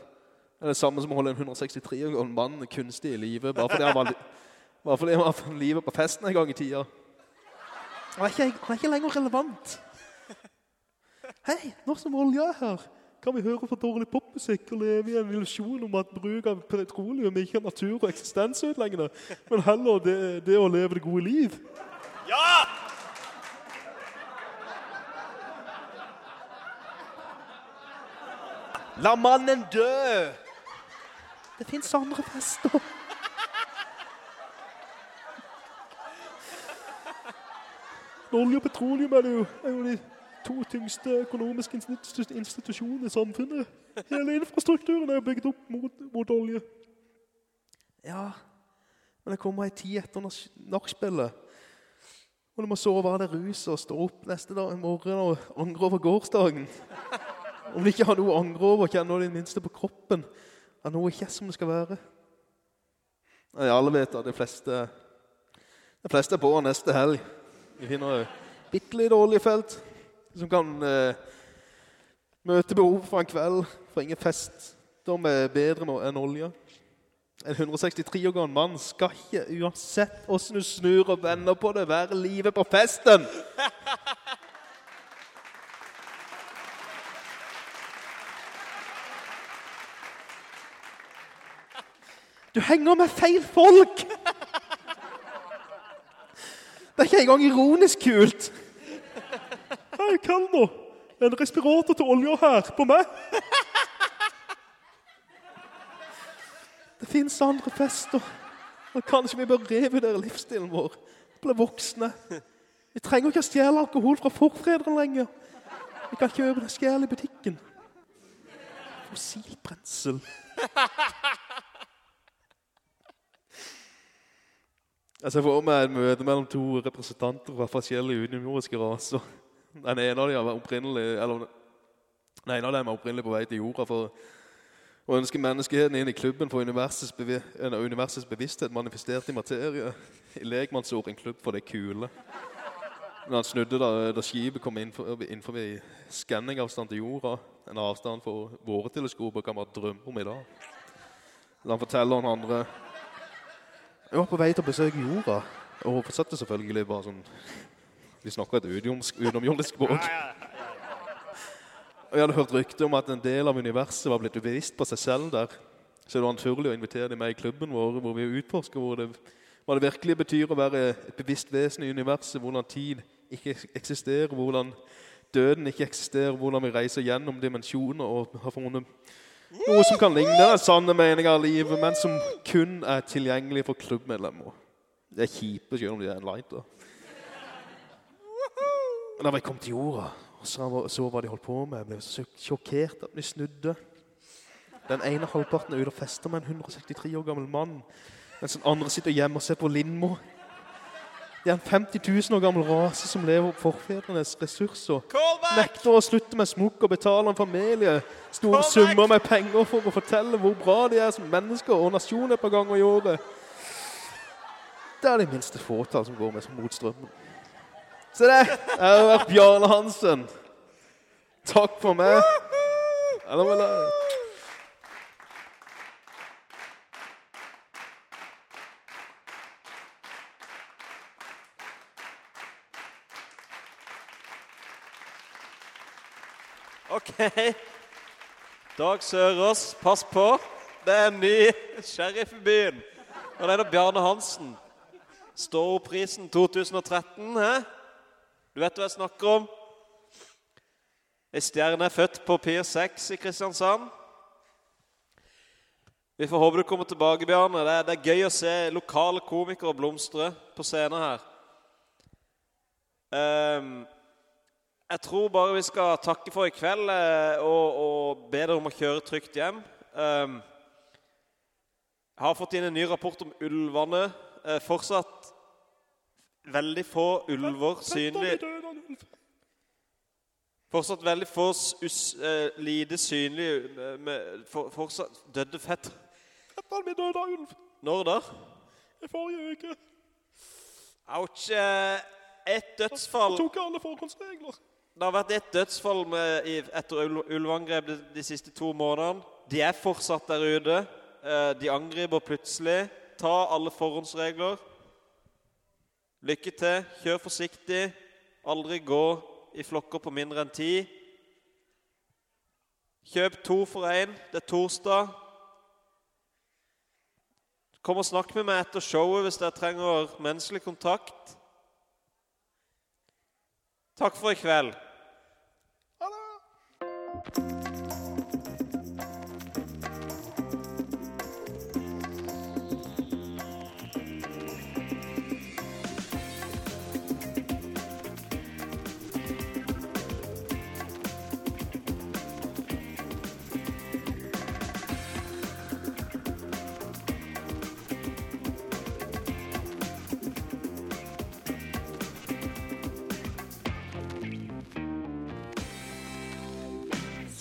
er det samme som å holde en 163 år gammel mann kunstig i live bare fordi han var, bare fordi han var livet på festen en gang i tida. Han er ikke, han er ikke lenger relevant. Hei, nå som olja er her, kan vi høre for dårlig popmusikk og leve i en illusjon om at bruk av petroleum ikke er natur- og eksistensødeleggende, men heller det, det å leve det gode liv. Ja! La mannen dø! Det fins andre fester. Olje og petroleum er jo er jo de to tyngste økonomiske institu- institusjonene i samfunnet. Hele infrastrukturen er bygd opp mot, mot olje. Ja, men det kommer ei tid etter nach- nachspielet. Og du må sove av deg ruset og stå opp neste dag i morgen og angre over gårsdagen. Om du ikke har noe å angre over, kjenner du det minste på kroppen at noe ikke er som det skal være. Nei, alle vet at de fleste, de fleste er på neste helg. Vi finner bitte lite oljefelt som kan eh, møte behov for en kveld, for ingen fest. De er bedre enn olje. En 163 år gammel mann skal ikke, uansett hvordan du snur og vender på det, være livet på festen. <laughs> Du henger med feil folk! <laughs> Det er ikke engang ironisk kult. Hei, nå En respirator til olja her på meg. Det finnes andre fester. Og kanskje vi bør revurdere livsstilen vår. Bli voksne. Vi trenger ikke å stjele alkohol fra forfedrene lenger. Vi kan kjøpe det skjell i butikken. Fossilbrensel. Jeg ser for meg et møte mellom to representanter fra forskjellige utenjordiske raser. Den ene av dem var opprinnelig, eller, den ene av dem var opprinnelig på vei til jorda for å ønske menneskeheten inn i klubben for universets, bevi universets bevissthet manifestert i materie. I legmannsord en klubb for det kule. Men han snudde da, da skipet kom innenfor, innenfor skanningavstand til jorda. En avstand for våre teleskoper kan bare drømme om i dag. Da han forteller han andre jeg var på vei til å besøke jorda, og fortsatte selvfølgelig bare sånn Vi snakker et udomjordisk utenomjordisk språk. Og jeg hadde hørt rykte om at en del av universet var blitt bevisst på seg selv der. Så det var naturlig å invitere dem med i klubben vår, hvor vi utforsker hvor det, hva det virkelig betyr å være et bevisst vesen i universet, hvordan tid ikke eksisterer, hvordan døden ikke eksisterer, hvordan vi reiser gjennom dimensjoner og har funnet noe som kan ligne den sanne meningen av livet, men som kun er tilgjengelig for klubbmedlemmer. Det er kjipe, selv om de er en lighter. Da vi kom til jorda, og så, så hva de holdt på med, jeg ble så sjokkert at de snudde. Den ene halvparten er ute og fester med en 163 år gammel mann, mens den andre sitter hjemme og ser på Lindmo. Det er en 50 000 år gammel rase som lever på forfedrenes ressurser. Nekter å slutte med smokk og betale en familie store summer med penger for å fortelle hvor bra de er som mennesker og nasjon et par ganger i året. Det er det minste fåtall som går med som mot strømmen. Se det! Jeg har vært Bjarne Hansen. Takk for meg. Eller vel Ok. Dag Sørås, pass på. Det er en ny sheriff i byen. Og det er da Bjarne Hansen. Stå-opp-prisen 2013, hæ? Du vet hva jeg snakker om? Ei stjerne er født på Pier 6 i Kristiansand. Vi får håpe du kommer tilbake, Bjarne. Det er, det er gøy å se lokale komikere blomstre på scenen her. Um, jeg tror bare vi skal takke for i kveld eh, og, og be dere om å kjøre trygt hjem. Um, jeg har fått inn en ny rapport om ulvene. Uh, fortsatt veldig få ulver synlig. Fortsatt veldig få us, uh, lite synlige eh, med, for, Fortsatt døde fett. Fetteren min døde av ulv Når da? i forrige uke. Ouch. eh, Et dødsfall Tok alle forhåndsregler. Det har vært ett dødsfall med, etter ul- ulveangrep de, de siste to månedene. De er fortsatt der ute. Eh, de angriper plutselig. Ta alle forhåndsregler. Lykke til. Kjør forsiktig. Aldri gå i flokker på mindre enn ti. Kjøp to for én. Det er torsdag. Kom og snakk med meg etter showet hvis dere trenger menneskelig kontakt. Takk for i kveld. Ha det.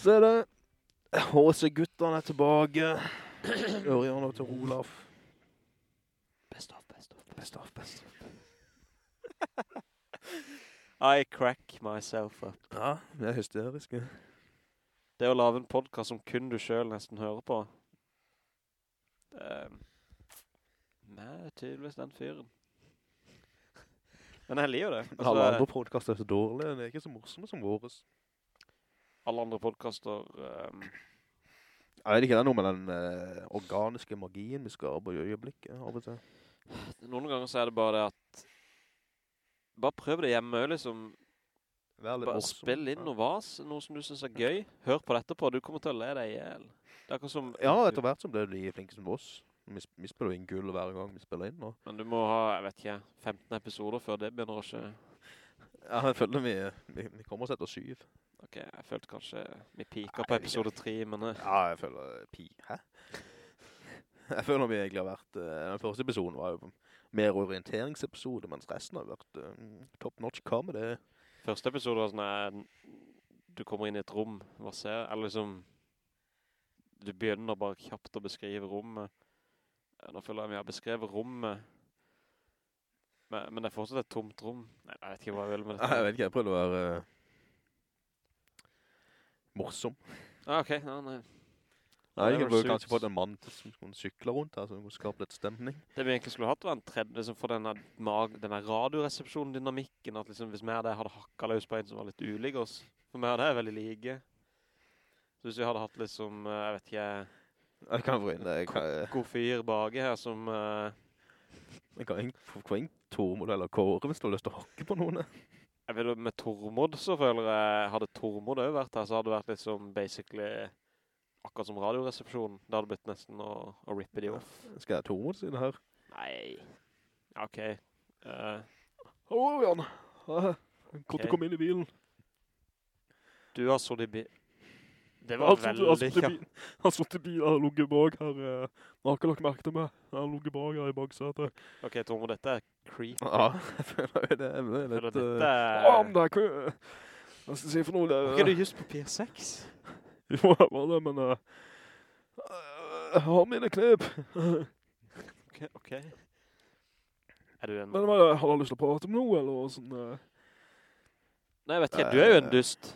HC-gutterne er tilbake. Ørjan og til Olaf. Best of, best of. Best of, best of. <laughs> I crack myself up. Ja, det er hysteriske. Det å lave en podcast som kun du selv nesten hører på. Det, Nei, tydeligvis den fyren. Men jeg liker det. Altså, alle andre podcaster er så dårlige, de er ikke så morsomme som våres. Alle andre podcaster... Um. Jeg vet ikke, det er noe med den uh, organiske magien vi skal arbeide i øyeblikket, til. noen ganger så er det bare det at... Bare prøv det hjemme, liksom. Bare morsom. spill inn noe vas, noe som du synes er gøy. Hør på dette på, du kommer til å le deg ihjel. Det er akkurat som... Ja, etter hvert så ble de flinke som oss. Vi, vi spiller inn gull hver gang vi spiller inn nå. Men du må ha, jeg vet ikke, 15 episoder før det begynner å skje. Ja, jeg føler vi, vi, vi kommer oss etter syv. Ok, jeg følte kanskje vi piker på episode 3, men... eh, Ja, jeg føler pi. Hæ? <laughs> Jeg føler vi egentlig har vært... eh, den første episoden var jo mer orienteringsepisode, mens resten har vært eh, top-notch comedy. Første episode var sånn at du kommer inn i et rom, hva ser, eller liksom, du begynner bare kjapt å beskrive rommet. Nå føler jeg vi har beskrevet rommet, men, men det er fortsatt et tomt rom. Nei, jeg vet ikke hva jeg vil med Nei, Jeg vet ikke, jeg prøvde å være eh, morsom. Ah, ok, ja, nei. Nei, jeg burde kanskje fått en mann til som kunne sykle rundt her, som kunne skape litt stemning. Det vi egentlig skulle hatt var en tredje, liksom for denne, mag, denne radioresepsjonen, dynamikken, at liksom hvis vi hadde hakket løs på en som var litt ulik oss, for vi hadde det veldig like. Så hvis vi hadde hatt liksom, eh, jeg vet ikke, Jeg kan få inn det. God fyr bage her som... Uh, jeg kan få inn Tormod eller Kåre hvis du har lyst til å hakke på noen. Jeg vet med Tormod så føler jeg, hadde Tormod også vært her, så hadde det vært liksom basically akkurat som radioresepsjonen. Det hadde blitt nesten å, å rippe de off. Skal jeg ha Tormod siden her? Nei. Ok. Uh, Hallo, Jan. Kan å komme inn i bilen. du har så de bi... Det var sittet- veldig kjapt. har sittet i bilen, han har bak her. Han har ikke lagt merke til meg. Han har ligget bak her i baksetet. Ok, Tormod, dette er creepy. Ja, <laughs> jeg føler det. Jeg føler litt... dette eh, er... Åh, men det er ikke... Hva skal jeg si for noe? Det, Var ikke du just på Pier 6? <laughs> Jo, jeg var det, men... Uh, Jeg har mine knep. <laughs> Ok, ok. Er du en... Men hva, har du lyst til å prate om noe, eller sånn? Uh... Nei, jeg vet ikke, du er jo en dust.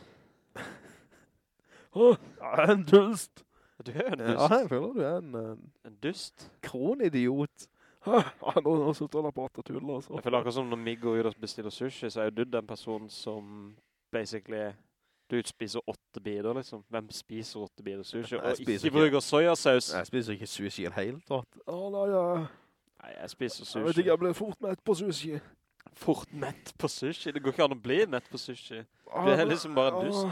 Åh, jeg er en dust. Du er en Ja, jeg føler du er en En, En dust. kronidiot. Ja, nå nå sitter jeg der på at tull, altså. Jeg føler akkurat som når Miggo gjør oss bestiller sushi, så er jo du den personen som basically du spiser åtte biter, liksom. Hvem spiser åtte biter sushi? Og ikke bruker sojasaus. Jeg spiser ikke sushi i det hele tatt. Ja, nei, jeg, Nei, jeg spiser sushi. jeg vet ikke, jeg ble fort mett på sushi. Fort mett på sushi. Det går ikke an å bli mett på sushi. Du er liksom bare en dust.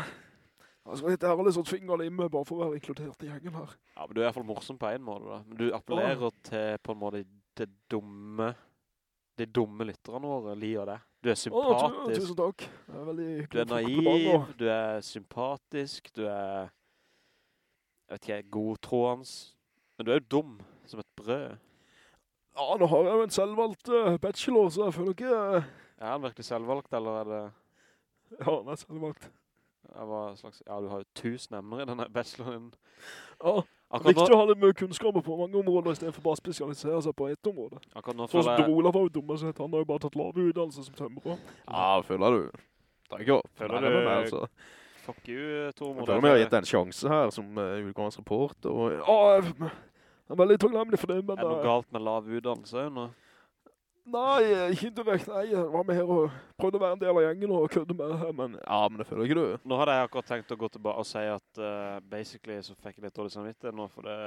Jeg har litt sånn fingerlimme bare for å være inkludert i gjengen her. Ja, men du er i hvert fall morsom på en måte, da. Men du appellerer til, på en måte, det dumme, de dumme lytterne våre, liker det. Du er sympatisk. tusen takk. Er Du er naiv, du er sympatisk, du er, jeg vet ikke, godtroens. Men du er jo dum som et brød. Ja, nå har jeg jo en selvvalgt eh, bachelor, så jeg føler ikke... eh, Er han virkelig selvvalgt, eller er det, Ja, han er selvvalgt. Jeg var slags, ja, du har jo tusen emner i denne bacheloren. Ja, Akkurat viktig nå, å ha litt mye kunnskaper på mange områder, i stedet for bare å spesialisere seg på ett område. akkurat nå Sånn føler jeg, Tor Olav var jo dumme så han har jo bare tatt lav utdannelse som tømmer Ja, føler du. Takk jo. Føler Nei, du- meg, altså. fuck you, Tormod. Jeg føler vi har gitt deg en sjanse her som uh, utgående rapport, og Ja, jeg, jeg er veldig takknemlig for det, men... Er det noe eh, galt med lav utdannelse nå? Nei, eh, ikke direkte. Nei, jeg var med her og prøvde å være en del av gjengen og kødde med her, men... ja, men det føler ikke du. Nå hadde jeg akkurat tenkt å gå tilbake og si at uh, basically så fikk jeg litt dårlig samvittighet nå, for det...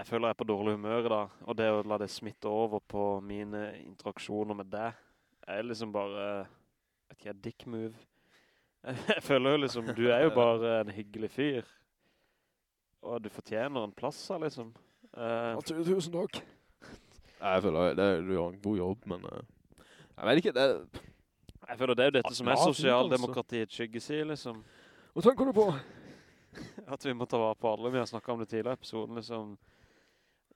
Jeg føler jeg er på dårlig humør da, og det å la det smitte over på mine interaksjoner med deg, er liksom bare, vet ikke, dick move. <laughs> Jeg føler jo liksom, du er jo <laughs> bare en hyggelig fyr, og du fortjener en plass her liksom. Uh, tusen takk. Nei, Jeg føler det, du gjør en god jobb, men uh, jeg vet ikke, det jeg føler det er jo dette som er utdannelse. sosialdemokratiets skyggeside liksom. Hva tenker du på? <laughs> At vi må ta vare på alle. Vi har snakket om det tidligere i episoden, liksom.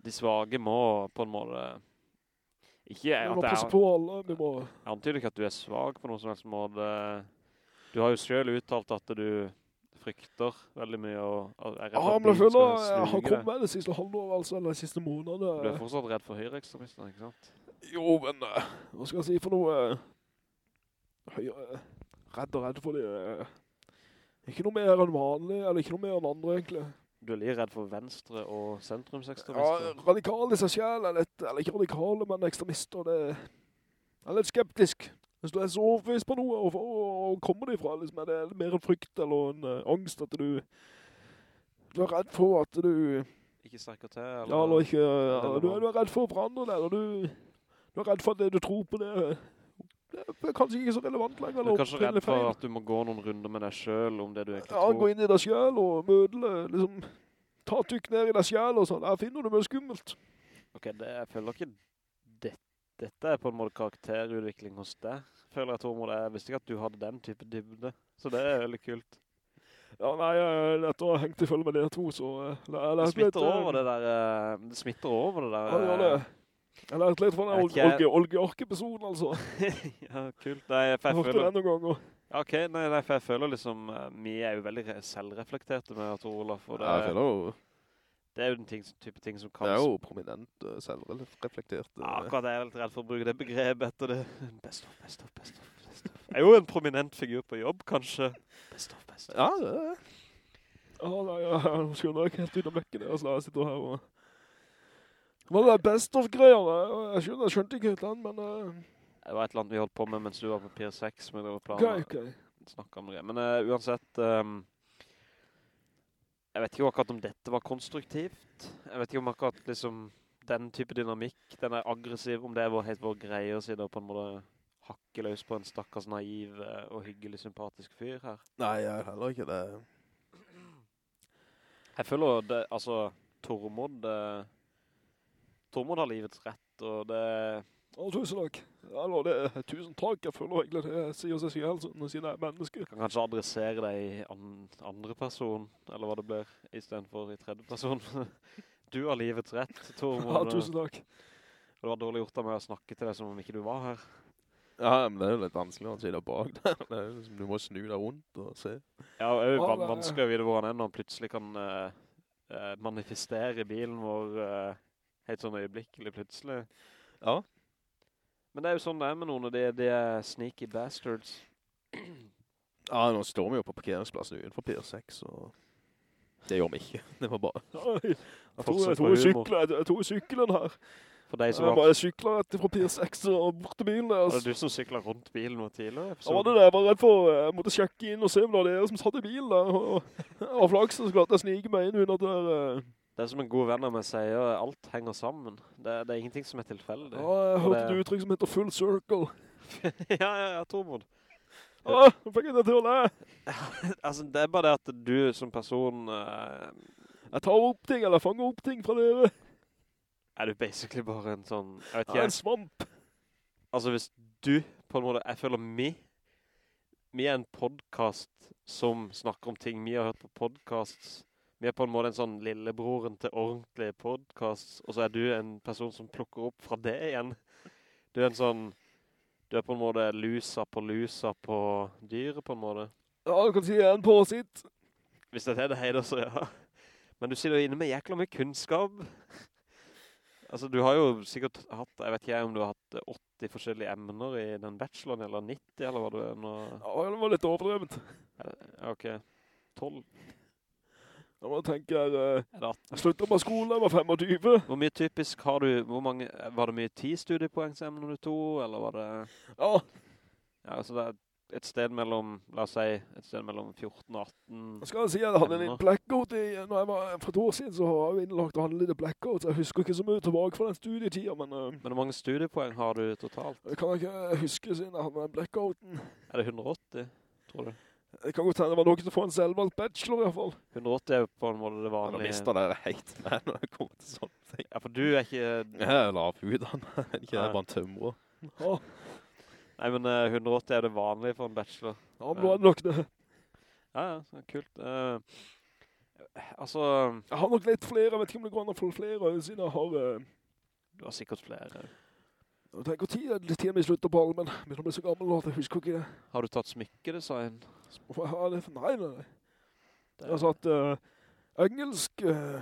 De svage må på en måte... Ikke Vi at må det passe på alle, vi må... Jeg antyder ikke at du er svag på noen som helst måte. Du har jo selv uttalt at du frykter veldig mye og er redd for at men jeg føler jeg har kommet det siste halvåret, altså, eller de siste månedene. Du er fortsatt redd for høyreekstremister, ikke sant? Jo, men eh, hva skal jeg si for noe? eh, Høyre, redd og redd for det. eh, Ikke noe mer enn vanlig, eller ikke noe mer enn andre, egentlig. du er litt redd for venstre og sentrumsekstremister? Ja, radikale i seg selv eller, eller ikke radikale, men ekstremister, det er litt skeptisk. Hvis du er så overbevist på noe, og, og, og kommer det ifra, liksom, er det mer en frykt eller en uh, angst at du, du er redd for at du, Ikke strekker til, ja, eller ikke, ja, eller du, er- du er redd for å forandre det, eller du, du er redd for at det du tror på det, det er kanskje ikke så relevant lenger, Du er kanskje redd for at du må gå noen runder med deg selv om det du egentlig Ja, gå inn i deg selv og mødle, liksom, ta tykk ned i deg selv og sånn, der finner du mye skummelt. Ok, det, jeg føler ikke dette er på en måte karakterutvikling hos deg. Føler jeg, Tormod, jeg visste ikke at du hadde den type dybde. Så det er veldig kult. Ja, nei, eh, etter å ha hengt i følge med dere to, så Det, Det litt, smitter eh, over det der, eh, det smitter over det der. Ja, det gjør det. eh, Jeg lærte litt fra den Olge, Orke-episoden, altså. <laughs> ja, kult. Nei, Jeg jeg hørte føler... den noen ganger. Ok, nei, nei, for jeg føler liksom, eh, vi er jo veldig selvreflekterte med at Olaf, og det, Ja, jeg føler jo, det er jo den ting, type ting som kan... det er jo prominent, uh, selvreflektert. uh, Ja, akkurat jeg er litt redd for å bruke det begrepet etter det. <laughs> Best of, best of, best of, best of. Jeg er jo en prominent figur på jobb, kanskje. Best of, best of. Ja, det er det. Ja, nei, ja, jeg skjønner ikke helt ut av blekket der, så jeg sitter her og... Hva er det best of-greier? Jeg, skjønte, jeg skjønte ikke helt den, men... Uh... Det var et eller annet vi holdt på med mens du var på Pier 6, som vi var ok, planen. ok. Snakket om det. Men uh, uansett, ehm, jeg vet ikke akkurat om dette var konstruktivt. Jeg vet ikke om akkurat liksom den type dynamikk, den er aggressiv, om det er vår, helt vår greie å si det på en måte hakke løs på en stakkars naiv eh, og hyggelig sympatisk fyr her. Nei, jeg er heller ikke det. Jeg føler det, altså, Tormod, eh, Tormod har livets rett, og det, Å, tusen takk. Nå, det er tusen takk. Jeg føler egentlig det sier seg selv, sånn, siden jeg er menneske. kan kanskje adressere deg i an, andre person, eller hva det blir, i stedet for i tredje person. <laughs> Du har livets rett, Tormod. Ja, tusen takk. Det var dårlig gjort av meg å snakke til deg som om ikke du var her. Ja, men det er jo litt vanskelig å si deg bak <laughs> der. Det er liksom, du må snu deg rundt og se. Ja, det er jo er- vanskelig å vite hvor han er når han plutselig kan eh, manifestere bilen vår uh, helt sånn øyeblikkelig plutselig. Ja. Men det er jo sånn det er med noen, av de, de er sneaky bastards. Ja, nå står vi jo på parkeringsplassen utenfor Pier 6, og det gjør vi ikke. <laughs> Det var bare... Jeg, tror, jeg, tror jeg, sykler, jeg, jeg tror jeg sykler den her. For deg som Jeg var, bare sykler rett fra Pier 6 og bort til bilen var det du som syklet rundt bilen nå tidligere? Ja, var det det? Jeg var redd for, jeg måtte sjekke inn og se om det var dere som satt i bilen der. Og, og, og flaksen så klarte jeg snike meg inn under der. Det er som en god venn av meg sier, alt henger sammen. Det, det er ingenting som er tilfeldig. Åh, jeg har hørte det- et uttrykk som heter full circle. <laughs> ja, ja, ja, Tormod. Åh, nå fikk jeg det til å <laughs> altså, det er bare det at du som person Uh... Jeg tar opp ting, eller fanger opp ting fra dere. er du basically bare en sånn, jeg vet ikke, er en svamp. altså hvis du på en måte, jeg føler vi, vi er en podcast som snakker om ting vi har hørt på podcasts. Vi er på en måte en sånn lillebroren til ordentlige podcasts, og så er du en person som plukker opp fra det igjen. Du er en sånn, du er på en måte lusa på lusa på dyret på en måte. Ja, du kan si en på sitt. Hvis det er det heider, så ja. Men du sitter jo inne med jækla mye kunnskap. Altså, du har jo sikkert hatt, jeg vet ikke om du har hatt eh, 80 forskjellige emner i den bacheloren, eller 90, eller hva du er nå. Ja, det var litt overdrevet. Ok. 12. Da må jeg tenke, jeg, slutter Er det 18? jeg sluttet på skolen, jeg var 25. Hvor mye typisk har du, hvor mange, var det mye 10 studiepoengsemner du to, eller var det, Ja, ja, altså det er et sted mellom, la oss si, et sted mellom 14 og 18. jeg skal si at jeg hadde en liten blackout i, når jeg var, for et år siden så har jeg jo innlagt å ha en liten blackout, så jeg husker ikke så mye tilbake fra den studietiden, men uh, Men hvor mange studiepoeng har du totalt? det kan jeg ikke huske siden jeg hadde den blackouten. Er det 180, tror du? Det kan godt hende det var noe til å få en selvvalgt bachelor i hvert fall. 180 er jo på en måte det Ja, da vanlige. mister dere helt <laughs> med når det kommer til sånne ting. Ja, for du er ikke... Jeg <laughs> er lav huden, ikke jeg bare en tømmer. Oh. Nei, men eh, 180 er det vanlige for en bachelor. ja men nå er det nok det. Ja, ja, så kult. Uh, altså, Jeg har nok litt flere, jeg vet ikke om det går an å få flere, siden jeg har... Uh, du har sikkert flere. Jeg tenker tid, det er litt tid vi slutter på alle, men jeg begynner å bli så gammel nå at jeg husker ikke det. Har du tatt smykkedesign? Hva er det for? Nei, nei. Det Jeg har satt uh, engelsk uh,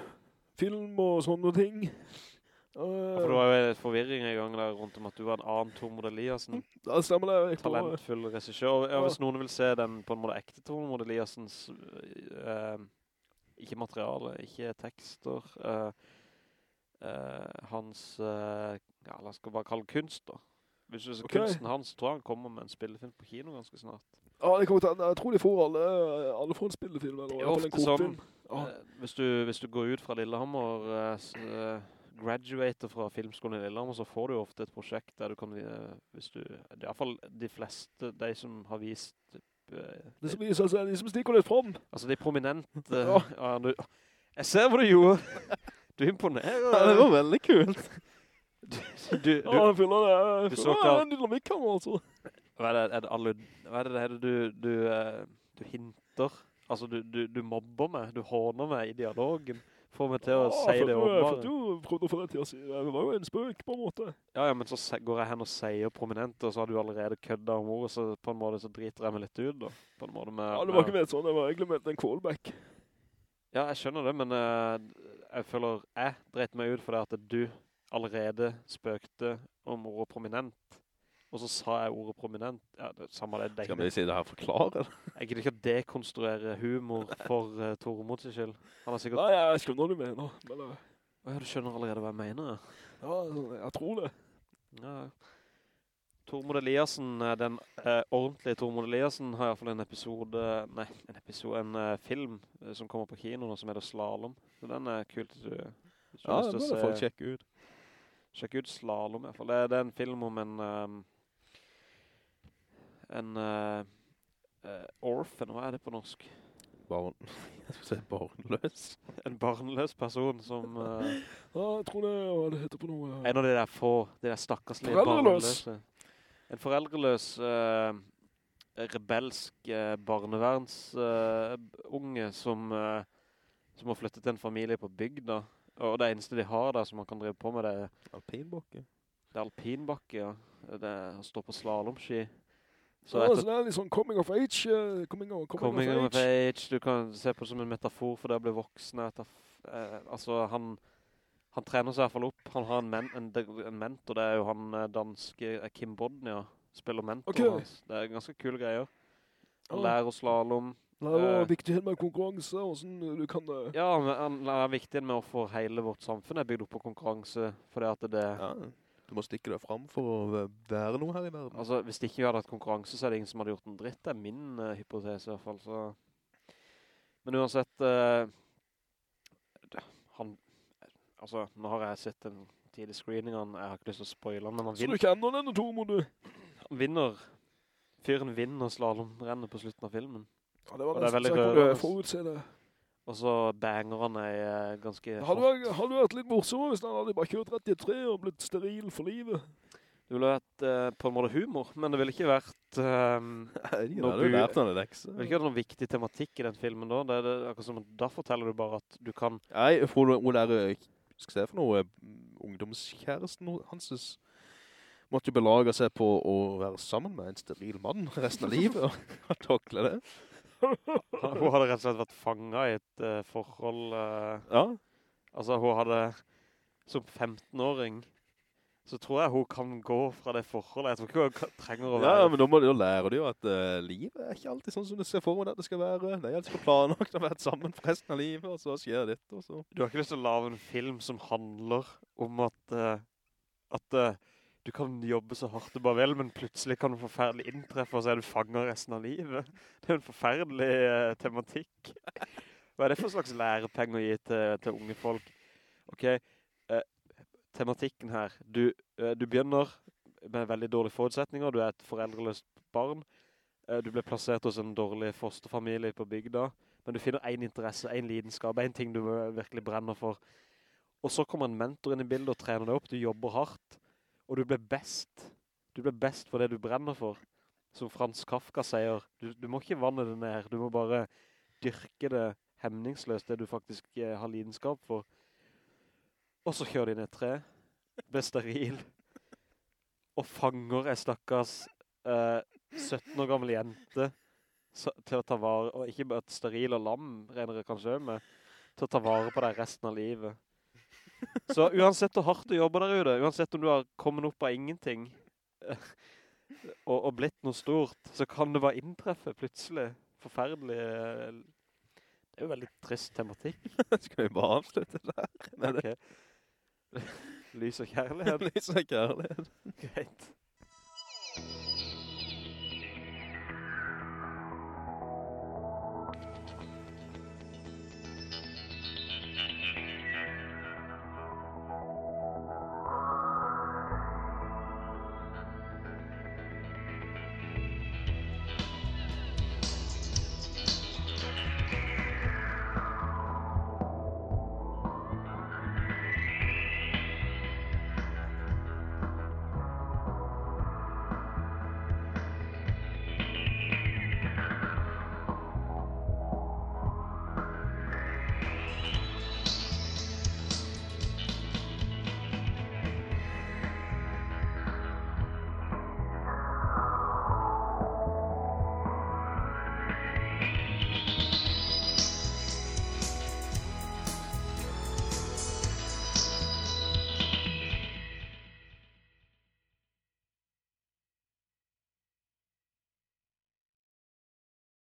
film og sånne ting. Ja, Uh, for det var jo et forvirring en gang der rundt om at du var en annen Tormod Eliassen. Da stemmer det. Talentfull regissør. Ja, hvis noen vil se den på en måte ekte Tormod Eliassens uh, ikke materiale, ikke tekster. uh, hans, ja, la oss bare kalle kunst da. Hvis du ser okay. kunsten hans, tror jeg han kommer med en spillefilm på kino ganske snart. Ja, det kommer til, jeg tror de får alle, alle får en spillefilm, eller Det er ofte sånn, Ja. Hvis, du, hvis du går ut fra Lillehammer, eh, eh, graduater fra filmskolen i Lillehammer, så får du ofte et prosjekt der du kan, eh, hvis du, i hvert fall de fleste, de som har vist, de som seg, de som stikker litt fram. altså de prominente, <laughs> Ja. ja, du, jeg ser hva du gjorde, du imponerer. Det var veldig kult. Du, du, Ja, jeg føler det. Jeg føler det er en dynamikk her altså. hva er det, er det, alle, hva er det, er det du, du, eh, du hinter, altså du, du, du mobber meg, du håner meg i dialogen, får meg til å Ja, si det jo- Jeg følte jo, prøvde få det til å si, det var jo en spøk på en måte. Ja, ja, men så går jeg hen og sier prominent, og så har du allerede køddet om ordet, så på en måte så driter jeg meg litt ut da. På en måte med... Ja, det var ikke ment sånn, det var egentlig ment en callback. Ja, jeg skjønner det, men eh, jeg føler jeg dreit meg ut for det at du allerede spøkte om ordet prominent. Og så sa jeg ordet prominent. Ja, det, samme det er Skal vi si det her forklare? Jeg gidder ikke å dekonstruere humor for uh, Tormod sin skyld. Han har sikkert... Nei, jeg skjønner hva du mener, men uh... Ja, du skjønner allerede hva jeg mener. ja. jeg tror det. Ja. Tormod Eliassen, eh, den uh, ordentlige Tormod Eliassen, har i hvert fall en episode, nei, en episode, en eh, film eh, som kommer på kino nå, som heter Slalom. Så den er kult du, du Ja, det da folk sjekke ut. Sjekk ut Slalom i hvert fall. Det, det er en film om en, Um, en eh, eh, orphan, hva er det på norsk? Barn, <laughs> jeg skulle si barnløs. <laughs> En barnløs person som... Uh, <laughs> Ja, jeg tror det, hva det heter på noe. En av de der få, de der stakkarslige Foreldreløs. barnløse. En foreldreløs, uh, rebelsk barnevernsunge barneverns unge som, som har flyttet til en familie på bygda. Og det eneste de har der som man kan drive på med, det er, Alpinbakke. det er alpinbakke, ja. Det er å stå på slalomski. Så ja, etter det er litt sånn coming of age. Uh, coming, of, coming, coming of of age. age, du kan se på det som en metafor for det å bli voksen. Etter, eh, altså, han, han trener seg i hvert fall opp. Han har en, men, en, en mentor, det er jo han eh, danske eh, Kim Bodnia, spiller mentor okay. hans. Det er ganske kule greier. Han lærer slalom. Lære var viktigheten viktig med konkurranse, og sånn du kan... eh, Ja, men han er viktig med å få hele vårt samfunn er bygd opp på konkurranse, for det at det... Ja, du må stikke deg fram for å være noe her i verden. Altså, hvis det ikke hadde hatt konkurranse, så er det ingen som hadde gjort en dritt. Det er min uh, hypotese i hvert fall, så... Men uansett, uh, han... Altså, nå har jeg sett en tidlig screening han, jeg har ikke lyst til å spoile han, men han, vinner... Så du kjenner denne Tormod, du? han vinner... Fyren vinner slalomrennet på slutten av filmen. Ja, det var Og nesten sikkert jeg forutse det. Og så banger han ei eh, ganske... Det hadde vært, hadde vært litt morsommere hvis han hadde bare kjørt rett i et tre og blitt steril for livet. Det ville vært uh, på en måte humor, men det ville ikke vært... <laughs> Um, lekse. Det ville ikke vært noen viktig tematikk i den filmen da. Det er det, akkurat som, da forteller du bare at du kan... Nei, for hun, hun der, skal jeg se for noe, eh, ungdomskjæresten hanses, måtte jo belage seg på å være sammen med en steril mann resten av livet, og, <laughs> takle det. Hun hadde rett og slett vært fanget i et uh, forhold... Uh, Ja, altså, hun hadde... Som 15-åring, så tror jeg hun kan gå fra det forholdet. Jeg tror ikke hun trenger å være... ja men da, må, da lærer du jo at uh, livet er ikke alltid sånn som du ser for deg at det skal være. Det er alltid på planlagt å være sammen for resten av livet, og så skjer dette, og så... Du har ikke lyst til å lave en film som handler om at... Uh, at eh, du kan jobbe så hardt du bare vil, men plutselig kan du forferdelig inntreffe, og så er du fanget resten av livet. Det er en forferdelig uh, tematikk. Hva er det for slags lærepeng å gi til, til unge folk? Ok, uh, tematikken her. Du, uh, du begynner med veldig dårlige forutsetninger. Du er et foreldreløst barn. Du ble plassert hos en dårlig fosterfamilie på bygda. Men du finner en interesse, en lidenskap, en ting du virkelig brenner for. Og så kommer en mentor inn i bildet og trener deg opp. Du jobber hardt, og du blir best. Du blir best for det du brenner for. Som Frans Kafka sier, du, du må ikke vanne det ned. Du må bare dyrke det hemningsløst, det du faktisk eh, har lidenskap for. Og så kjører de ned tre, blir steril, og fanger en stakkars eh, 17 år gammel jente så, til å ta vare, og ikke bare et steril og lam, regner jeg kanskje med, til å ta vare på deg resten av livet. <laughs> Så uansett hvor hardt du jobber der ute, uansett om du har kommet opp av ingenting, <laughs> og, og blitt noe stort, så kan det bare inntreffe plutselig. Forferdelig. eh, Det er jo veldig trist tematikk. <laughs> Skal vi bare avslutte der? Med det? Ok. Lys og kjærlighet. Lys og kjærlighet. Greit.